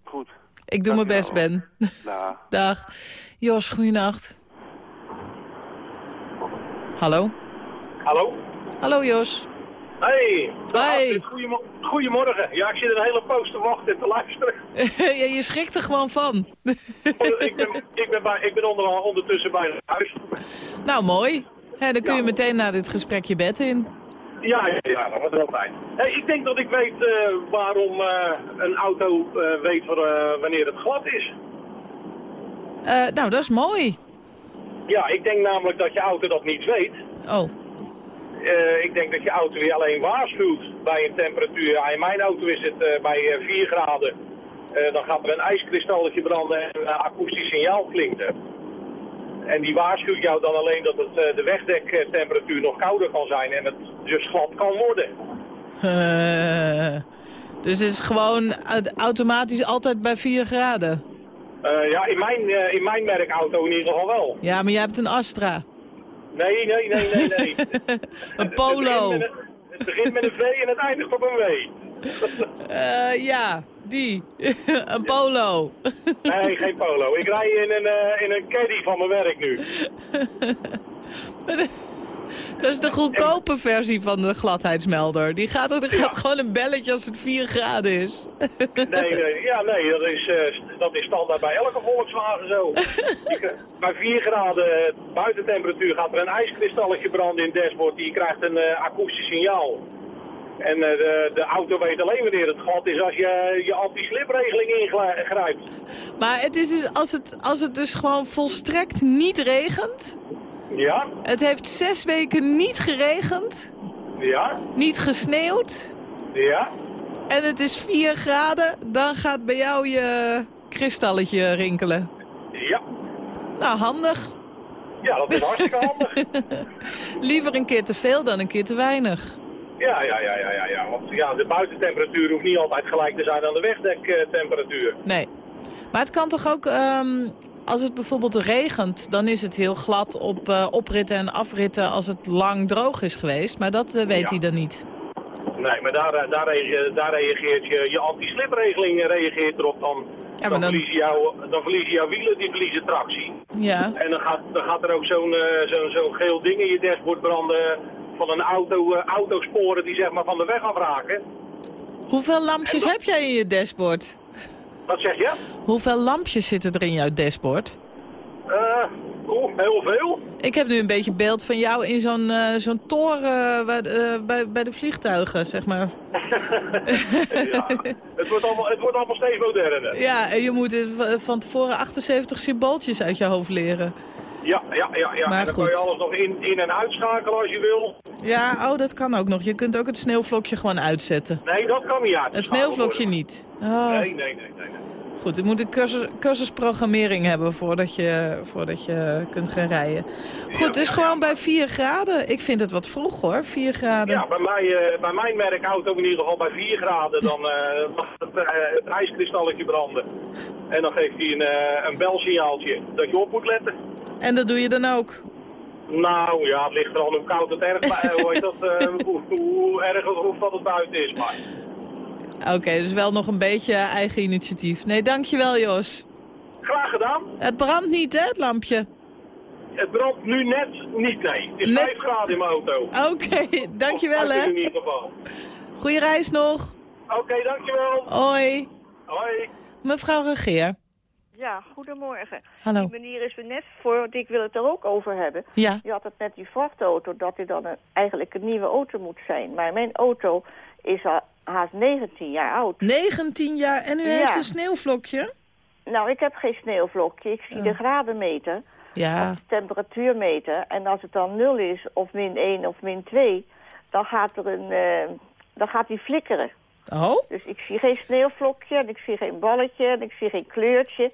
Goed. Ik doe mijn best. Ben. Dag. Dag. Jos, goeienacht. Hallo? Hallo? Hallo, Jos. Hey. Goedemorgen. Ja, ik zit een hele poos te wachten en te luisteren. ja, je schrikt er gewoon van. ik, ben, ik, ben bij, ik ben onder, ondertussen bij het huis. nou, mooi. Dan kun je meteen na dit gesprek je bed in. Ja, ja, ja, dat was wel fijn. Hey, ik denk dat ik weet eh, waarom eh, een auto eh, weet voor, wanneer het glad is. Nou, dat is mooi. Ja, ik denk namelijk dat je auto dat niet weet. Oh. Eh, ik denk dat je auto je alleen waarschuwt bij een temperatuur. Ja, in mijn auto is het eh, bij eh, 4 graden. Eh, dan gaat er een ijskristalletje branden en een akoestisch signaal klinkt er. En die waarschuwt jou dan alleen dat het, de wegdektemperatuur nog kouder kan zijn en het dus glad kan worden. Dus het is gewoon automatisch altijd bij 4 graden. Ja, in mijn, in mijn merkauto in ieder geval wel. Ja, maar jij hebt een Astra. Nee, nee, nee, nee, nee. Een Polo. Het begint, met een, het begint met een V en het eindigt op een W. Eh, ja, die. een Polo. Nee, geen Polo. Ik rij in een, eh, in een caddy van mijn werk nu. Dat is de goedkope versie van de gladheidsmelder. Die gaat, er gaat gewoon een belletje als het 4 graden is. Nee, nee, ja, nee dat, is, eh, dat is standaard bij elke Volkswagen zo. Bij 4 graden eh, buitentemperatuur gaat er een ijskristalletje branden in het dashboard. Je krijgt een eh, akoestisch signaal. En de, de auto weet alleen wanneer het glad is als je je anti-slipregeling ingrijpt. Maar het is dus, als het, als het dus gewoon volstrekt niet regent... Ja, Het heeft zes weken niet geregend, ja, niet gesneeuwd... ja. en het is 4 graden... dan gaat bij jou je kristalletje rinkelen. Ja, Nou, handig. ja dat is hartstikke handig. Liever een keer te veel dan een keer te weinig. Ja, ja, ja, ja, ja, ja. Want ja, de buitentemperatuur hoeft niet altijd gelijk te zijn aan de wegdektemperatuur. Nee. Maar het kan toch ook, ehm, als het bijvoorbeeld regent... dan is het heel glad op eh, opritten en afritten als het lang droog is geweest. Maar dat eh, weet Ja. hij dan niet. Nee, maar daar, eh, daar, daar reageert je, je anti-slipregeling reageert erop. Dan, maar dan, dan- Verliezen jouw, dan verliezen jouw wielen, die verliezen tractie. Ja. En dan gaat, dan gaat er ook zo'n zo'n zo'n geel ding in je dashboard branden van een auto, autosporen die zeg maar van de weg afraken. Hoeveel lampjes heb jij in je dashboard? Wat zeg je? Hoeveel lampjes zitten er in jouw dashboard? Oeh, heel veel. Ik heb nu een beetje beeld van jou in zo'n eh, zo'n toren bij, de- eh, bij, bij de vliegtuigen, zeg maar. ja, het, wordt allemaal, het wordt allemaal steeds moderner. Ja, en je moet van tevoren 78 symbooltjes uit je hoofd leren. Ja, ja, ja. ja. Maar en dan goed. kan je alles nog in, in- en uitschakelen als je wil. Ja, oh, dat kan ook nog. Je kunt ook het sneeuwvlokje gewoon uitzetten. Nee, dat kan niet uit. Het sneeuwvlokje niet. Oh. Nee, nee, nee, nee. nee. Goed, je moet een cursus, cursus programmering hebben voordat je, voordat je kunt gaan rijden. Goed, het is gewoon bij 4 graden. Ik vind het wat vroeg hoor, 4 graden. Ja, bij, mij, eh, bij mijn merkauto in ieder geval bij 4 graden, dan eh, mag het, eh, het ijskristalletje branden. En dan geeft hij een, een belsignaaltje dat je op moet letten. En dat doe je dan ook? Nou ja, het ligt er al hoe koud het erg, hoe, heet dat, hoe, hoe erg of hoe dat het buiten is. Maar Oké, dus wel nog een beetje eigen initiatief. Nee, dankjewel Jos. graag gedaan. Het brandt niet hè, het lampje? Het brandt nu net niet, nee. Het is Net- 5 graden in mijn auto. Oké, dankjewel hè. In ieder geval. Goeie reis nog. Oké, dankjewel. Hoi. Hoi. Mevrouw Regeer. Ja, goedemorgen. Hallo. Die meneer is er net voor, want ik wil het er ook over hebben. Ja. Je had het met die vrachtauto, dat die dan een, eigenlijk een nieuwe auto moet zijn. Maar mijn auto is al haast 19 jaar oud. 19 jaar en u Ja. heeft een sneeuwvlokje? Nou, ik heb geen sneeuwvlokje. Ik zie de gradenmeter, Ja. of de temperatuurmeter. En als het dan 0 is, of min 1 of min 2, dan gaat er een, eh, dan gaat die flikkeren. Oh? Dus ik zie geen sneeuwvlokje en ik zie geen balletje en ik zie geen kleurtje.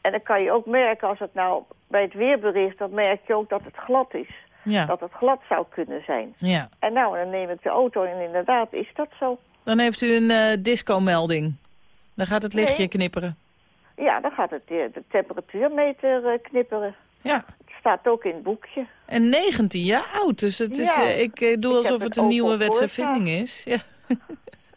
En dan kan je ook merken als het nou bij het weerbericht, dan merk je ook dat het glad is. Ja. Dat het glad zou kunnen zijn. Ja. En nou, dan neem ik de auto en inderdaad is dat zo. Dan heeft u een eh, disco-melding. Dan gaat het lichtje Nee. knipperen. Ja, dan gaat het eh, de temperatuurmeter eh, knipperen. Ja. Het staat ook in het boekje. En 19 jaar oud, dus het is, Ja. ik doe alsof het een een nieuwe vinding is. Ja.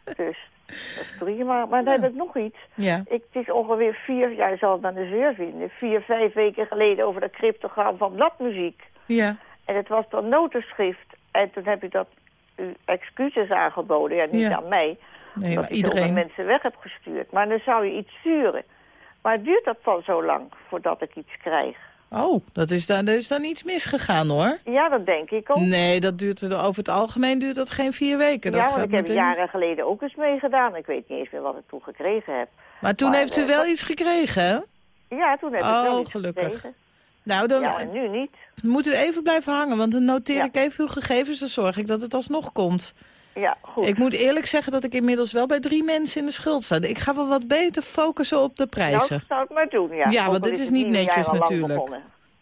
Dus dat is prima. Maar dan heb ik nog iets. Ja. Ik, het is ongeveer vier, ja, je zal het aan de zeur vinden, vier, vijf weken geleden over dat cryptogram van bladmuziek. Ja. En het was dan notenschrift. En toen heb ik dat u excuses aangeboden. Ja, niet Ja. aan mij. Nee, maar iedereen. mensen weg heb gestuurd. Maar dan zou je iets sturen. Maar duurt dat dan zo lang voordat ik iets krijg? Oh, dat is er is dan iets misgegaan hoor. Ja, dat denk ik ook. Nee, dat duurt er, over het algemeen duurt dat geen vier weken. Dat ja, want ik heb jaren geleden ook eens meegedaan. Ik weet niet eens meer wat ik toen gekregen heb. Maar toen Maar, heeft u eh, wel iets gekregen, hè? Ja, toen heb ik Oh, wel iets gelukkig. gekregen. Nou, dan Ja, en nu niet. moet u even blijven hangen, want dan noteer Ja. ik even uw gegevens... dan zorg ik dat het alsnog komt. Ja, goed. Ik moet eerlijk zeggen dat ik inmiddels wel bij drie mensen in de schuld sta. Ik ga wel wat beter focussen op de Nou, prijzen. ik zou het maar doen, ja. Ja, want dit is niet netjes natuurlijk.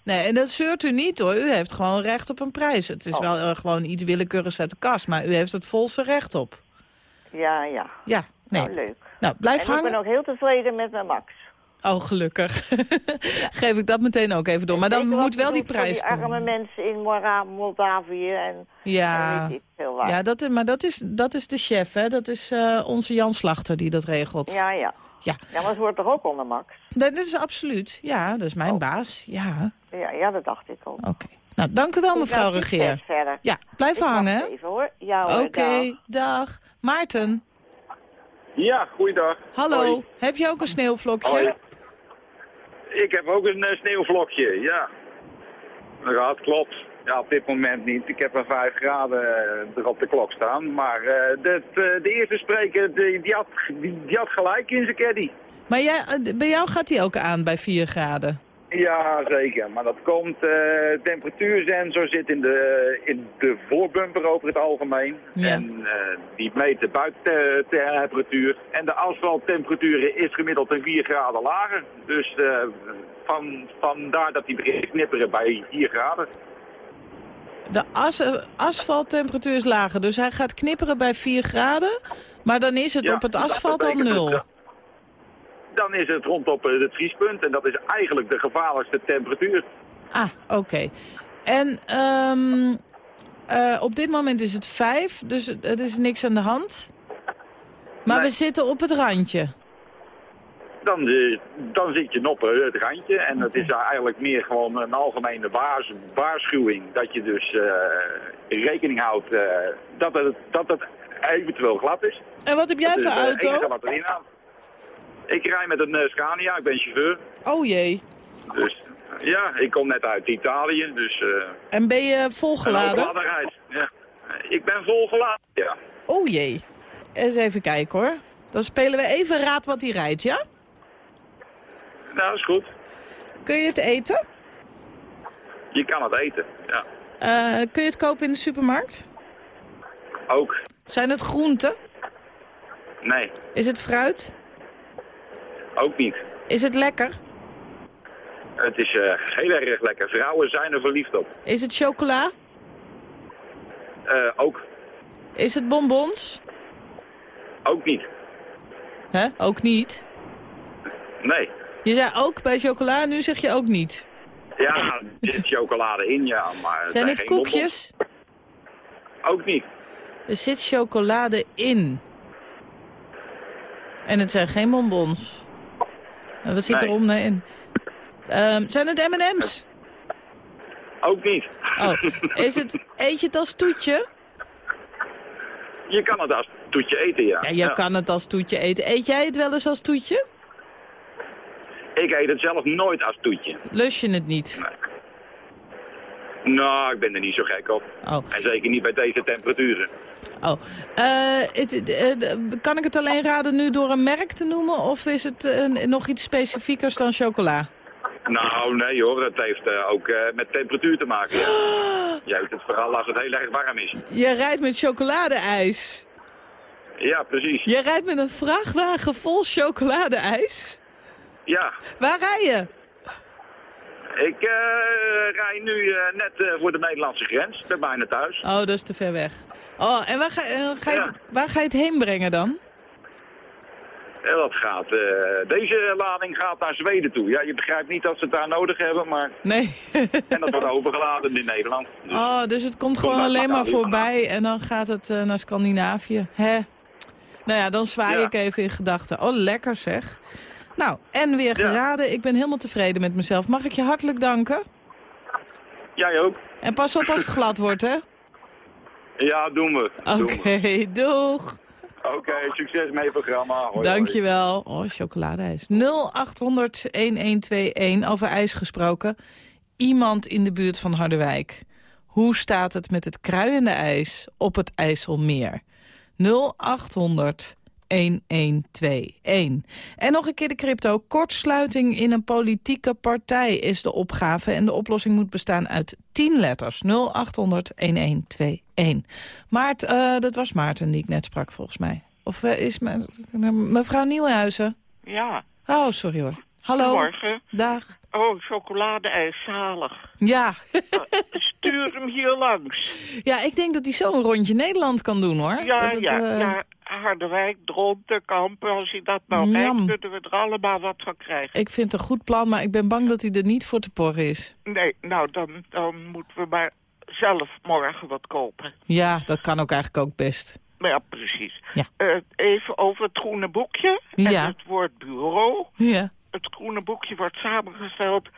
Nee, en dat zeurt u niet hoor. U heeft gewoon recht op een prijs. Het is Oh. wel eh, gewoon iets willekeurigs uit de kast, maar u heeft het volste recht op. Ja, ja. Ja, nee. Nou, leuk. Nou, blijf en hangen. ik ben ook heel tevreden met mijn Max. Oh, gelukkig. Geef ik dat meteen ook even door. Maar dan moet wel het die prijs die arme komen. mensen in Mora- Moldavië en, en Ja, weet ik veel waar. ja dat, is- maar dat is, dat is de chef, hè? Dat is eh, onze Jan Slachter die dat regelt. ja, ja. Ja. Ja, maar ze wordt toch ook onder Max? Dat is absoluut. Ja, dat is mijn Oh. baas. Ja, Ja, ja, dat dacht ik ook. oké. Nou, dank u wel, mevrouw Regeer. verder. Ja, blijf Ik hangen, hè? even hoor. Ja hoor, Oké, dag. dag. Maarten, Ja, goeiedag. hallo. Hoi. Heb je ook een sneeuwvlokje? Hoi. Ik heb ook een eh, sneeuwvlokje, ja. Dat klopt. Ja, op dit moment niet. Ik heb een 5 graden eh, er op de klok staan. Maar eh, de, eerste spreker, die, die, had, gelijk in zijn caddy. Maar jij, bij jou gaat die ook aan bij 4 graden? Ja, zeker. Maar dat komt, eh temperatuursensor zit in de, in de voorbumper over het algemeen. Ja. En eh, die meet de buitentemperatuur. En de asfalttemperatuur is gemiddeld een 4 graden lager. Dus eh, van, vandaar dat die begint te knipperen bij 4 graden. De as, asfalttemperatuur is lager, dus hij gaat knipperen bij 4 graden. Maar dan is het Ja, op het asfalt al betekent nul. dat- Dan is het rondop eh, het vriespunt. En dat is eigenlijk de gevaarlijkste temperatuur. Ah, oké. En ehm, eh, op dit moment is het 5, dus er is niks aan de hand. Maar Nee. we zitten op het randje. Dan, eh, dan zit je op het randje. En dat is eigenlijk meer gewoon een algemene waars- waarschuwing. Dat je dus rekening houdt dat, het, dat het eventueel glad is. En wat heb jij dat voor enige auto? Ik rij met een eh, Scania, ik ben chauffeur. Oh jee. Dus ja, ik kom net uit Italië. Dus, eh En ben je volgeladen? Ja. Ik ben volgeladen, ja. Oh jee. Eens even kijken hoor. Dan spelen we even raad wat hij rijdt, ja? Nou, is goed. Kun je het eten? Je kan het eten, ja. Eh, kun je het kopen in de supermarkt? Ook. Zijn het groenten? Nee, Is het fruit? Ook niet. Is het lekker? Het is eh, heel erg lekker. Vrouwen zijn er verliefd op. Is het chocola? Eh, ook. Is het bonbons? Ook niet. Hè? Ook niet. Nee. Je zei ook bij chocola, nu zeg je ook niet. Ja, er zit chocolade in, ja, maar... Zijn het dit geen koekjes? bonbons. Ook niet. Er zit chocolade in. En het zijn geen bonbons. Wat zit Nee. er om in? Ehm, zijn het M&M's? Ook niet. Oh, is het, eet je het als toetje? Je kan het als toetje eten, ja. Ja, je Ja. kan het als toetje eten. Eet jij het wel eens als toetje? Ik eet het zelf nooit als toetje. Lus je het niet? Nou, ik ben er niet zo gek op. Oh. En zeker niet bij deze temperaturen. Oh, d- kan ik het alleen raden nu door een merk te noemen? Of is het eh, nog iets specifiekers dan chocola? Nou, nee hoor, het heeft eh, ook met temperatuur te maken. Ja. Je het vooral als het heel erg warm is. Je rijdt met chocoladeijs. Ja, precies. Je rijdt met een vrachtwagen vol chocoladeijs. Ja, Waar rij je? Ik eh, rij nu eh, net eh, voor de Nederlandse grens. Ik ben bijna thuis. Oh, dat is te ver weg. Oh, en waar ga, ga je Ja. het, waar ga je het heen brengen dan? En dat gaat, deze lading gaat naar Zweden toe. Ja, je begrijpt niet dat ze het daar nodig hebben, maar... Nee. En dat wordt overgeladen in Nederland. Dus Oh, dus het komt Kom gewoon alleen maar voorbij en dan gaat het naar Scandinavië. Hè? Nou ja, dan zwaai Ja. ik even in gedachten. Oh, lekker zeg. Nou, en weer geraden. Ik ben helemaal tevreden met mezelf. Mag ik je hartelijk danken? Jij ook? En pas op als het glad wordt, hè? Ja, doen we. Oké, doeg. Oké, succes met je programma. Hoi, hoi. Dankjewel. Oh, chocoladeijs. 0800-1121, over ijs gesproken. iemand in de buurt van Harderwijk. Hoe staat het met het kruiende ijs op het IJsselmeer? 0800 1121. En nog een keer de crypto. Kortsluiting in een politieke partij is de opgave. En de oplossing moet bestaan uit 10 letters. 0800 1121. Maart, eh, dat was Maarten die ik net sprak volgens mij. Of eh, is me, mevrouw Nieuwenhuizen? Ja. Oh, sorry hoor. Hallo. Goedemorgen. Dag. Oh, chocoladeijs, zalig. Ja. Stuur hem hier langs. Ja, ik denk dat hij zo een rondje Nederland kan doen hoor. Ja, Dat het, ja, eh, ja. Harderwijk, Dronten, Kampen. Als je dat nou rijdt, kunnen we er allemaal wat van krijgen. Ik vind het een goed plan, maar ik ben bang dat hij er niet voor te porren is. Nee, nou, dan, dan moeten we maar zelf morgen wat kopen. Ja, dat kan ook eigenlijk ook best. Ja, precies. Ja. Eh, even over het groene boekje en Ja. het woord bureau. Ja. Het groene boekje wordt samengesteld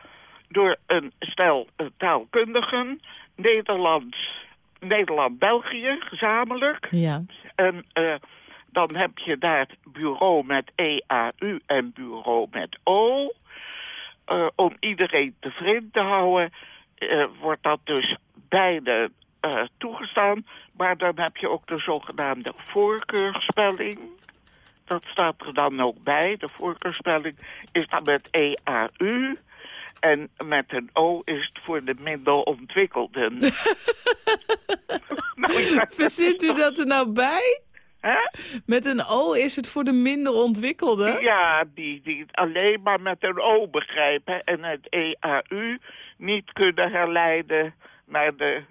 door een stel eh, taalkundigen. Nederlands, Nederland-België, gezamenlijk. Ja. En eh, dan heb je daar bureau met EAU en bureau met O. Eh, om iedereen tevreden te houden, wordt dat dus beide toegestaan. Maar dan heb je ook de zogenaamde voorkeurspelling. Dat staat er dan ook bij. De voorkeurspelling is dan met EAU. En met een O is het voor de minder ontwikkelden. nou, Verzint u dat er nou bij? Met een O is het voor de minder ontwikkelde? Ja, die, die het alleen maar met een O begrijpen en het EAU niet kunnen herleiden naar de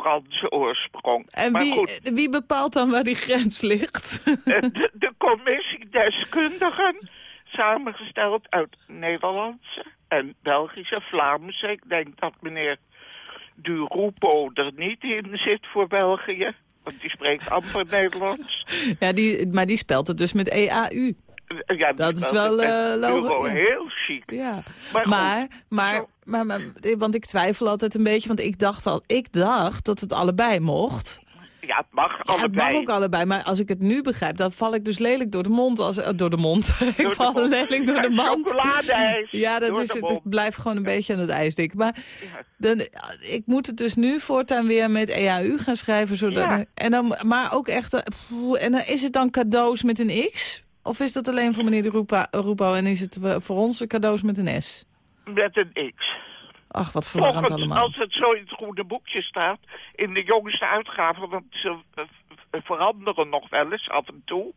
Franse oorsprong. En maar wie, goed, wie bepaalt dan waar die grens ligt? de, de commissie deskundigen, samengesteld uit Nederlandse en Belgische, Vlaamse. Ik denk dat meneer Durupo er niet in zit voor België, want die spreekt amper Nederlands. ja, die, maar die spelt het dus met EAU. Ja, Dat is wel, eh, ja. heel chic. Ja. Maar Maar, maar, maar, maar, want ik twijfel altijd een beetje, want ik dacht al, ik dacht dat het allebei mocht. Ja, het mag Ja, het allebei. mag ook allebei, maar als ik het nu begrijp, dan val ik dus lelijk door de mond. Als, eh, door de mond. ik val mond. lelijk door de mand. Chocoladeijs Ja, dat door is het. mond. Ik blijf gewoon een beetje aan het ijs dikken. Maar dan, ik moet het dus nu voortaan weer met EAU gaan schrijven. Zodat, en dan, maar ook echt... eh, En dan is het dan cadeaus met een X? Of is dat alleen voor meneer de Roepo en is het eh, voor ons de cadeaus met een S? Met een X. Ach, wat verwarrend allemaal. als het zo in het goede boekje staat, in de jongste uitgave, want ze veranderen nog wel eens af en toe.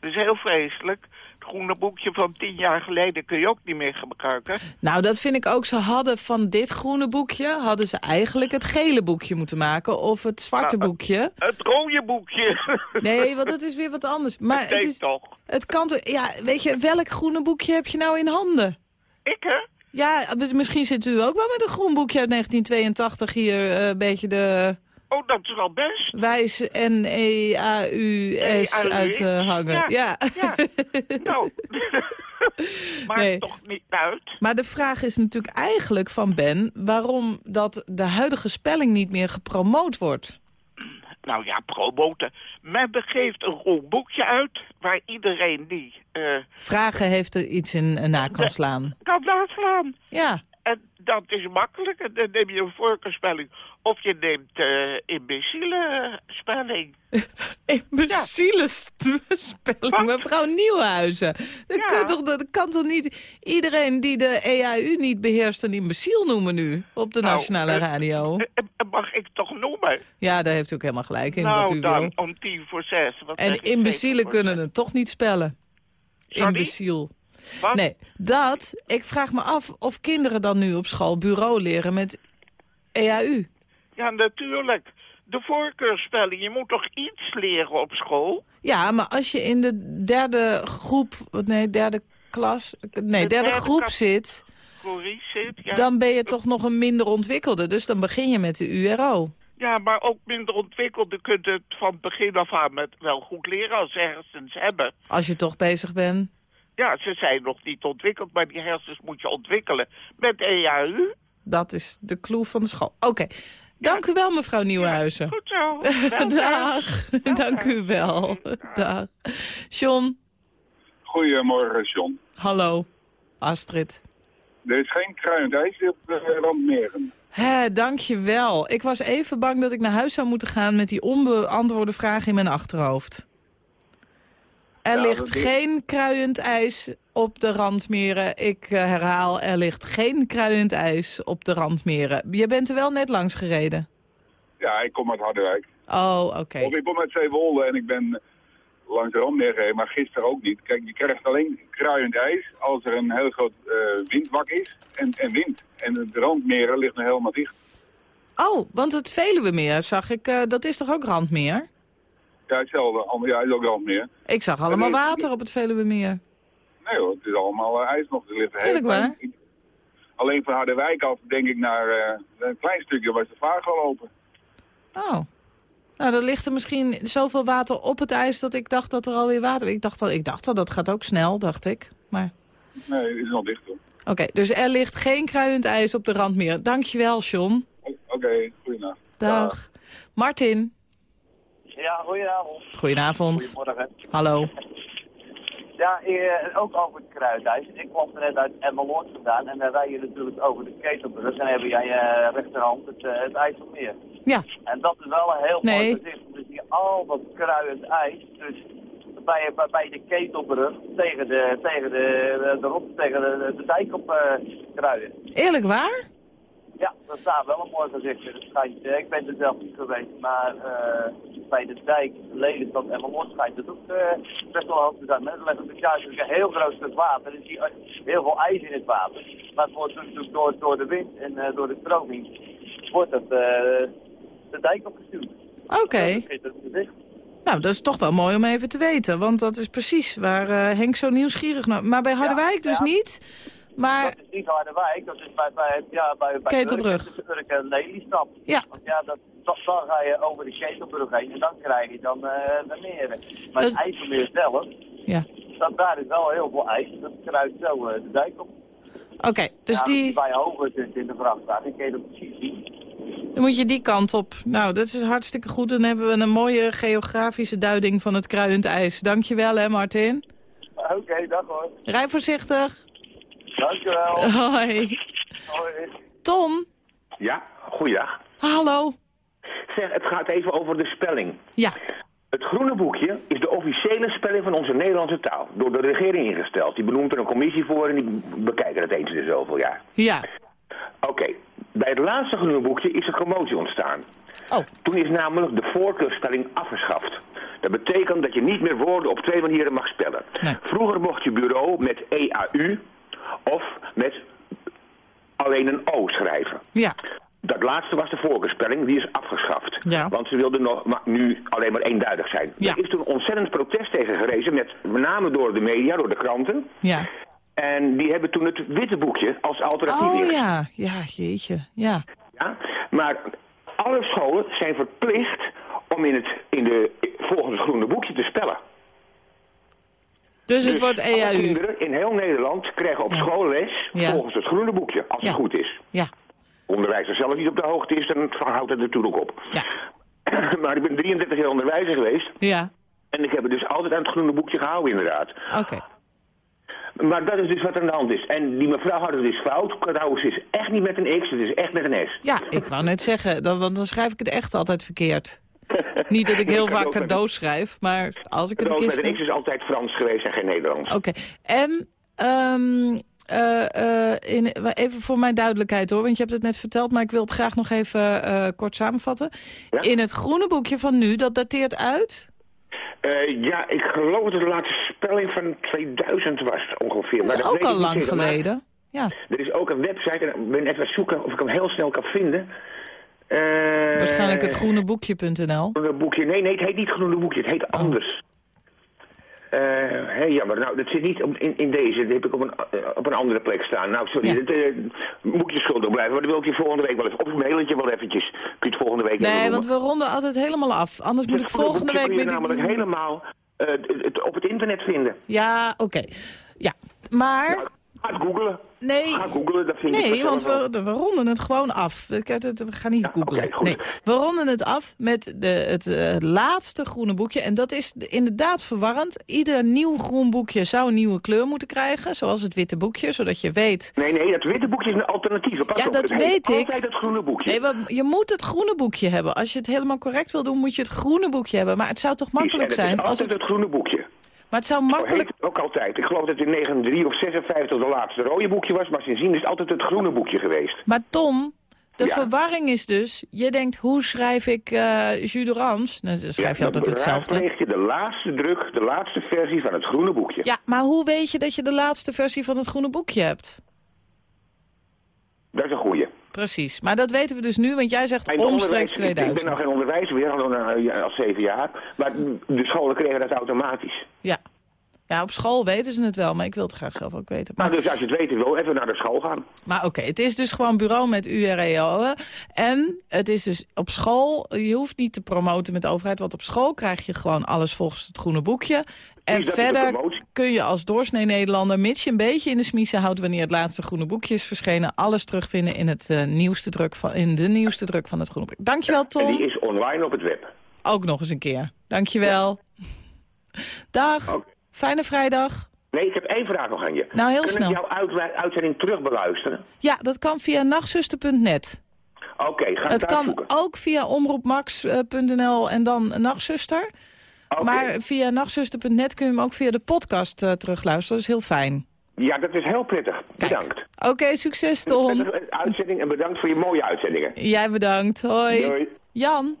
Dat is heel vreselijk. Het groene boekje van tien jaar geleden kun je ook niet meer gebruiken. Nou, dat vind ik ook. Ze hadden van dit groene boekje... hadden ze eigenlijk het gele boekje moeten maken. Of het zwarte Nou, boekje. Het rode boekje. Nee, want dat is weer wat anders. Maar het, is, toch. het kan. Ja, weet je, welk groene boekje heb je nou in handen? Ik, hè? Ja, dus misschien zit u ook wel met een groen boekje uit 1982 hier eh, een beetje de Oh, dat is wel best. wijs N-E-A-U-S EAU. uit te hangen. Ja. ja. Nou, maakt Nee. toch niet uit. Maar de vraag is natuurlijk eigenlijk van Ben... waarom dat de huidige spelling niet meer gepromoot wordt. Nou ja, promoten. Men geeft een groen boekje uit waar iedereen die eh, Vragen heeft er iets in eh, na kan slaan. kan naslaan. Ja. Dat is makkelijk. Dan neem je een voorkeurspelling. Of je neemt eh imbeciele spelling. Imbeciele spelling, mevrouw Nieuwhuizen. Dat, kan toch, dat kan toch niet iedereen die de EAU niet beheerst een imbeciel noemen nu op de Nou, nationale eh, radio? Eh, Mag ik toch noemen? Ja, daar heeft u ook helemaal gelijk in wat nou, u dan wil. om tien voor zes. Wat En imbecielen kunnen het toch niet spellen. Sorry? Imbeciel. Wat? Nee, dat, ik vraag me af of kinderen dan nu op school bureau leren met EAU. Ja, natuurlijk. De voorkeurspelling. Je moet toch iets leren op school? Ja, maar als je in de derde groep, nee, derde klas, nee, De derde derde groep zit, Corrie zit, ja. dan ben je toch nog een minder ontwikkelde. Dus dan begin je met de URO. Ja, maar ook minder ontwikkelde kunnen het van begin af aan met wel goed leren als ze hersens hebben. Als je toch bezig bent. Ja, ze zijn nog niet ontwikkeld, maar die hersens moet je ontwikkelen met EAU. Dat is de clue van de school. Oké, dank u wel mevrouw Nieuwenhuizen. Goed zo. Dag, dank u wel. Dag. John, Goedemorgen, John. hallo. Astrid. Er is geen kruiend ijs op de randmeren. Hé, dankjewel. Ik was even bang dat ik naar huis zou moeten gaan met die onbeantwoorde vraag in mijn achterhoofd. Er Ja, ligt is- geen kruiend ijs op de randmeren. Ik eh, herhaal, er ligt geen kruiend ijs op de randmeren. Je bent er wel net langs gereden. Ja, ik kom uit Harderwijk. Oh, oké. Of ik kom uit Zeewolde en ik ben langs de randmeer gereden, maar gisteren ook niet. Kijk, je krijgt alleen kruiend ijs als er een heel groot eh, windwak is en, en wind. En de randmeren ligt nog helemaal dicht. Oh, want het Veluwemeer zag ik, eh, dat is toch ook randmeer? Ja, hetzelfde. Ja, is ook randmeer. Ik zag allemaal water op het Veluwemeer. Nee hoor, het is allemaal eh, ijs nog. Er een heel Eerlijk waar? Alleen van Harderwijk af denk ik naar eh, een klein stukje waar ze vaar gelopen. Oh. Nou, dan ligt er misschien zoveel water op het ijs dat ik dacht dat er alweer water... Ik dacht al, ik dacht al dat gaat ook snel, dacht ik. Maar Nee, het is nog dicht hoor. oké, dus er ligt geen kruiend ijs op de randmeer. Dankjewel, John. Oké, goeienacht. Dag. Martin. Ja, goedenavond. Goedenavond. Goedemorgen. Hallo. Ja, eh, ook over het kruidijs. Ik kwam er net uit Emmeloord vandaan en dan rij je natuurlijk over de Ketelbrug en dan heb je je rechterhand het, eh, het IJsselmeer. Ja. En dat is wel een heel Nee. mooi gezicht. Dus die al dat kruiend ijs, dus bij, bij, bij de Ketelbrug tegen de, tegen de, de, tegen de, de dijk op eh kruiden. Eerlijk waar? Ja, dat staat wel een mooi gezicht. Het schijnt, eh, ik ben er zelf niet geweest, maar eh, bij de dijk, Lelystad en Emmeloord schijnt het ook eh, best wel hoog te zijn. Er ligt natuurlijk juist een heel groot stuk water. Er is hier heel veel ijs in het water. Maar het wordt natuurlijk door, door de wind en eh, door de stroming wordt het eh, de dijk opgestuurd. Oké. Dat gezicht. Nou, dat is toch wel mooi om even te weten. Want dat is precies waar eh, Henk zo nieuwsgierig naar... Maar bij Harderwijk dus ja. niet. Maar Dat is niet Harderwijk, dat is bij, bij, ja, bij, bij Ketelbrug. Urk, en Lelystad. Ja. Want ja, dat, dat, dan ga je over de Ketelbrug heen en dan krijg je dan eh de meren. Maar Dat- het IJsselmeer zelf, ja, dat, daar is wel heel veel ijs. Dat kruipt zo eh, de dijk op. oké. dus ja, die, Bij hoger zit in de vrachtwagen, kun je dat precies zien. dan moet je die kant op. Nou, dat is hartstikke goed. Dan hebben we een mooie geografische duiding van het kruiend ijs. Dankjewel hè, Martin. Oké, dag hoor. Rij voorzichtig. Dankjewel. Hoi. Hoi. Ton, Ja, goeiedag. hallo. Zeg, het gaat even over de spelling. Ja. Het groene boekje is de officiële spelling van onze Nederlandse taal. Door de regering ingesteld. Die benoemt er een commissie voor en die bekijken het eens in de zoveel jaar. Ja. Oké, bij het laatste groene boekje is er commotie ontstaan. Oh. Toen is namelijk de voorkeurspelling afgeschaft. Dat betekent dat je niet meer woorden op twee manieren mag spellen. Vroeger mocht je bureau met EAU of met alleen een O schrijven. Ja. Dat laatste was de voorkeurspelling, die is afgeschaft. Ja. Want ze wilden nog, maar nu alleen maar eenduidig zijn. Ja. Er is toen ontzettend protest tegen gerezen, met, met name door de media, door de kranten. Ja. En die hebben toen het witte boekje als alternatief Oh ja, ja, jeetje. Ja. Ja? Maar alle scholen zijn verplicht om in het, in de, volgens het groene boekje te spellen. Dus het wordt alle EAU. kinderen in heel Nederland krijgen op school les volgens het groene boekje, als het goed is. Ja. Onderwijzer zelf niet op de hoogte is, dan houdt het natuurlijk op. Ja. maar ik ben 33 jaar onderwijzer geweest. Ja. En ik heb het dus altijd aan het groene boekje gehouden, inderdaad. Oké. Maar dat is dus wat er aan de hand is. En die mevrouw had het dus fout. Trouwens, is echt niet met een X, het is echt met een S. Ja, ik wou net zeggen, dan, want dan schrijf ik het echt altijd verkeerd. Niet dat ik heel vaak cadeaus schrijf, maar als ik het een keer schrijf... Is altijd Frans geweest en geen Nederlands. Oké, en ehm, eh, eh, in, even voor mijn duidelijkheid hoor, want je hebt het net verteld, maar ik wil het graag nog even eh, kort samenvatten. In het groene boekje van nu, dat dateert uit? Ja, ik geloof dat de laatste spelling van 2000 was ongeveer. Dat is maar ook weet ik al lang geleden. Ja, Er is ook een website, en ik ben even aan het zoeken of ik hem heel snel kan vinden. Eh, waarschijnlijk het groeneboekje.nl. Groene boekje. Nee, nee, het heet niet groene boekje, het heet Oh. anders. Eh hey, jammer, nou, dat zit niet op, in, in deze. Dat heb ik op een, eh, op een andere plek staan. Nou, sorry, Ja. dat moet je schuldig blijven. Maar dan wil ik je volgende week wel even... Of ik mail het je wel eventjes. Kun je het volgende week Nee, doen. want we ronden altijd helemaal af. Anders moet ik volgende week... kun je namelijk helemaal het- het op het internet vinden. Ja, oké. Ja, maar Ga het googelen. Nee, Ga googelen, dat vind ik nee want we, we ronden het gewoon af. Het- We gaan niet googlen. nee, we ronden het af met de, het eh, laatste groene boekje. En dat is inderdaad verwarrend. Ieder nieuw groen boekje zou een nieuwe kleur moeten krijgen. Zoals het witte boekje, zodat je weet... Nee, nee, dat witte boekje is een alternatief. Pas Ja, op, dat het weet ik. altijd het groene boekje. Nee, we- je moet het groene boekje hebben. Als je het helemaal correct wil doen, moet je het groene boekje hebben. Maar het zou toch makkelijk het zijn als het... het groene boekje. Maar het zou Zo makkelijk... het ook altijd. Ik geloof dat het in 1903 of 56 de laatste rode boekje was, maar sindsdien is het altijd het groene boekje geweest. Maar Tom, de Ja. verwarring is dus... Je denkt, hoe schrijf ik eh jus d'orange? Dan schrijf je Ja, altijd dan hetzelfde. raadpleeg je de laatste druk, de laatste versie van het groene boekje. Ja, maar hoe weet je dat je de laatste versie van het groene boekje hebt? Dat is een goeie. Precies, maar dat weten we dus nu, want jij zegt omstreeks onderwijs- ik- Ik 2000. ben nog geen onderwijzer weer, eh, al zeven jaar. Maar de scholen kregen dat automatisch. Ja. Ja, op school weten ze het wel, maar ik wil het graag zelf ook weten. Maar dus als je het weten wil, even naar de school gaan. Maar oké, het is dus gewoon bureau met UREO'en. En het is dus op school, je hoeft niet te promoten met de overheid... want op school krijg je gewoon alles volgens het groene boekje. En verder kun je als doorsnee Nederlander... mits je een beetje in de smiezen houdt wanneer het laatste groene boekje is verschenen... alles terugvinden in, het, eh, nieuwste druk van, in de nieuwste druk van het groene boekje. Dankjewel, Tom. die is online op het web. Ook nog eens een keer. Dankjewel. Dag. Fijne vrijdag. Nee, ik heb één vraag nog aan je. Nou, heel Kun snel. ik jouw uit- uitzending terugbeluisteren? Ja, dat kan via nachtzuster.net. Oké, ga ik Het kan zoeken. ook via omroepmax.nl en dan Nachtzuster. Maar via nachtzuster.net kun je hem ook via de podcast eh, terugluisteren. Dat is heel fijn. Ja, dat is heel prettig. Bedankt. Oké, succes Tom. Uitzending en bedankt voor je mooie uitzendingen. Jij bedankt. Hoi. Doei. Jan.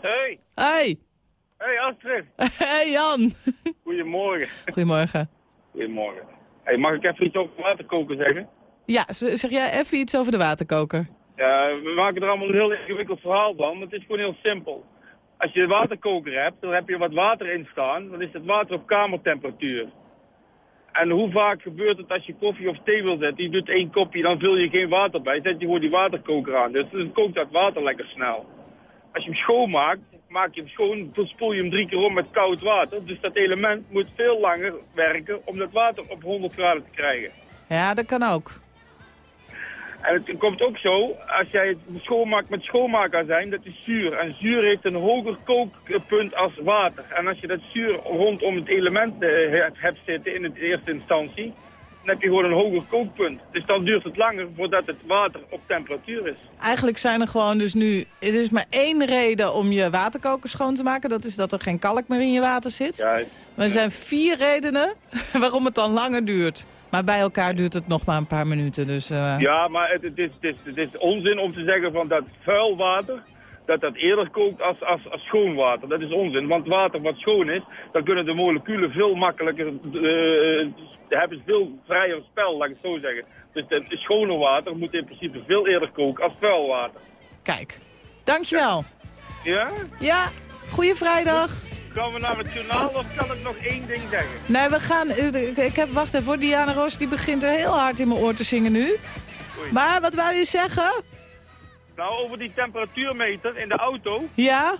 Hey, Hey. Hey Astrid. Hey Jan. Goedemorgen. Goedemorgen. Goedemorgen. Hey, mag ik even iets over waterkoken zeggen? Ja, zeg jij even iets over de waterkoker? Ja, we maken er allemaal een heel ingewikkeld verhaal van, maar het is gewoon heel simpel. Als je een waterkoker hebt, dan heb je wat water in staan, dan is het water op kamertemperatuur. En hoe vaak gebeurt het als je koffie of thee wil zetten, je doet één kopje, dan vul je geen water bij, zet je gewoon die waterkoker aan. Dus dan kookt dat water lekker snel. Als je hem schoonmaakt, maak je hem schoon, dan spoel je hem drie keer om met koud water. Dus dat element moet veel langer werken om dat water op 100 graden te krijgen. Ja, dat kan ook. En het komt ook zo, als jij het schoonmaakt met schoonmaakazijn, dat is zuur. En zuur heeft een hoger kookpunt als water. En als je dat zuur rondom het element eh, hebt- hebt zitten in de eerste instantie, dan heb je gewoon een hoger kookpunt. Dus dan duurt het langer voordat het water op temperatuur is. Eigenlijk zijn er gewoon dus nu... Er is maar één reden om je waterkoker schoon te maken. Dat is dat er geen kalk meer in je water zit. Ja, Maar er zijn vier redenen waarom het dan langer duurt. Maar bij elkaar duurt het nog maar een paar minuten. Dus, eh, Ja, maar het, het, is, het, is, het is onzin om te zeggen van dat vuil water, dat dat eerder kookt als, als, als schoon water. Dat is onzin, want water wat schoon is, dan kunnen de moleculen veel makkelijker, eh hebben ze veel vrijer spel, laat ik het zo zeggen. Dus het schone water moet in principe veel eerder koken als vuil water. Kijk, dankjewel. Ja? Ja, goeie vrijdag. Gaan we naar het journaal of kan ik nog één ding zeggen? Nee, we gaan... eh, Ik ik heb, wacht even, voor Diana Roos die begint er heel hard in mijn oor te zingen nu. Maar wat wou je zeggen? Nou, over die temperatuurmeter in de auto. Ja?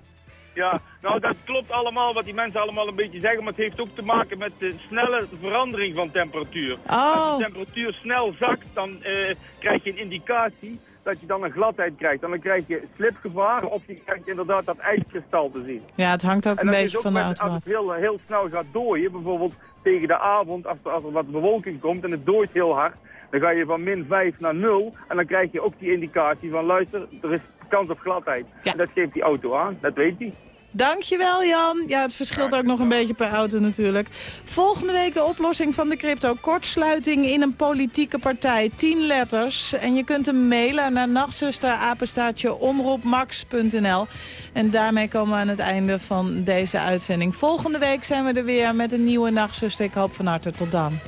Ja, nou dat klopt allemaal wat die mensen allemaal een beetje zeggen, maar het heeft ook te maken met de snelle verandering van temperatuur. Oh. Als de temperatuur snel zakt, dan eh, krijg je een indicatie dat je dan een gladheid krijgt. En dan krijg je slipgevaar of je krijgt inderdaad dat ijskristal te zien. Ja, het hangt ook En een beetje ook van de auto Als het heel, heel snel gaat dooien, bijvoorbeeld tegen de avond, als er, als er wat bewolking komt en het dooit heel hard, dan ga je van min 5 naar 0 en dan krijg je ook die indicatie van luister, er is kans op gladheid. En dat geeft die auto aan, dat weet hij. Dankjewel Jan. Ja, het verschilt ook nog een beetje per auto natuurlijk. Volgende week de oplossing van de crypto. Kortsluiting in een politieke partij. 10 letters. En je kunt hem mailen naar nachtzusterapenstaatje omroepmax.nl. En daarmee komen we aan het einde van deze uitzending. Volgende week zijn we er weer met een nieuwe nachtzuster. Ik hoop van harte tot dan.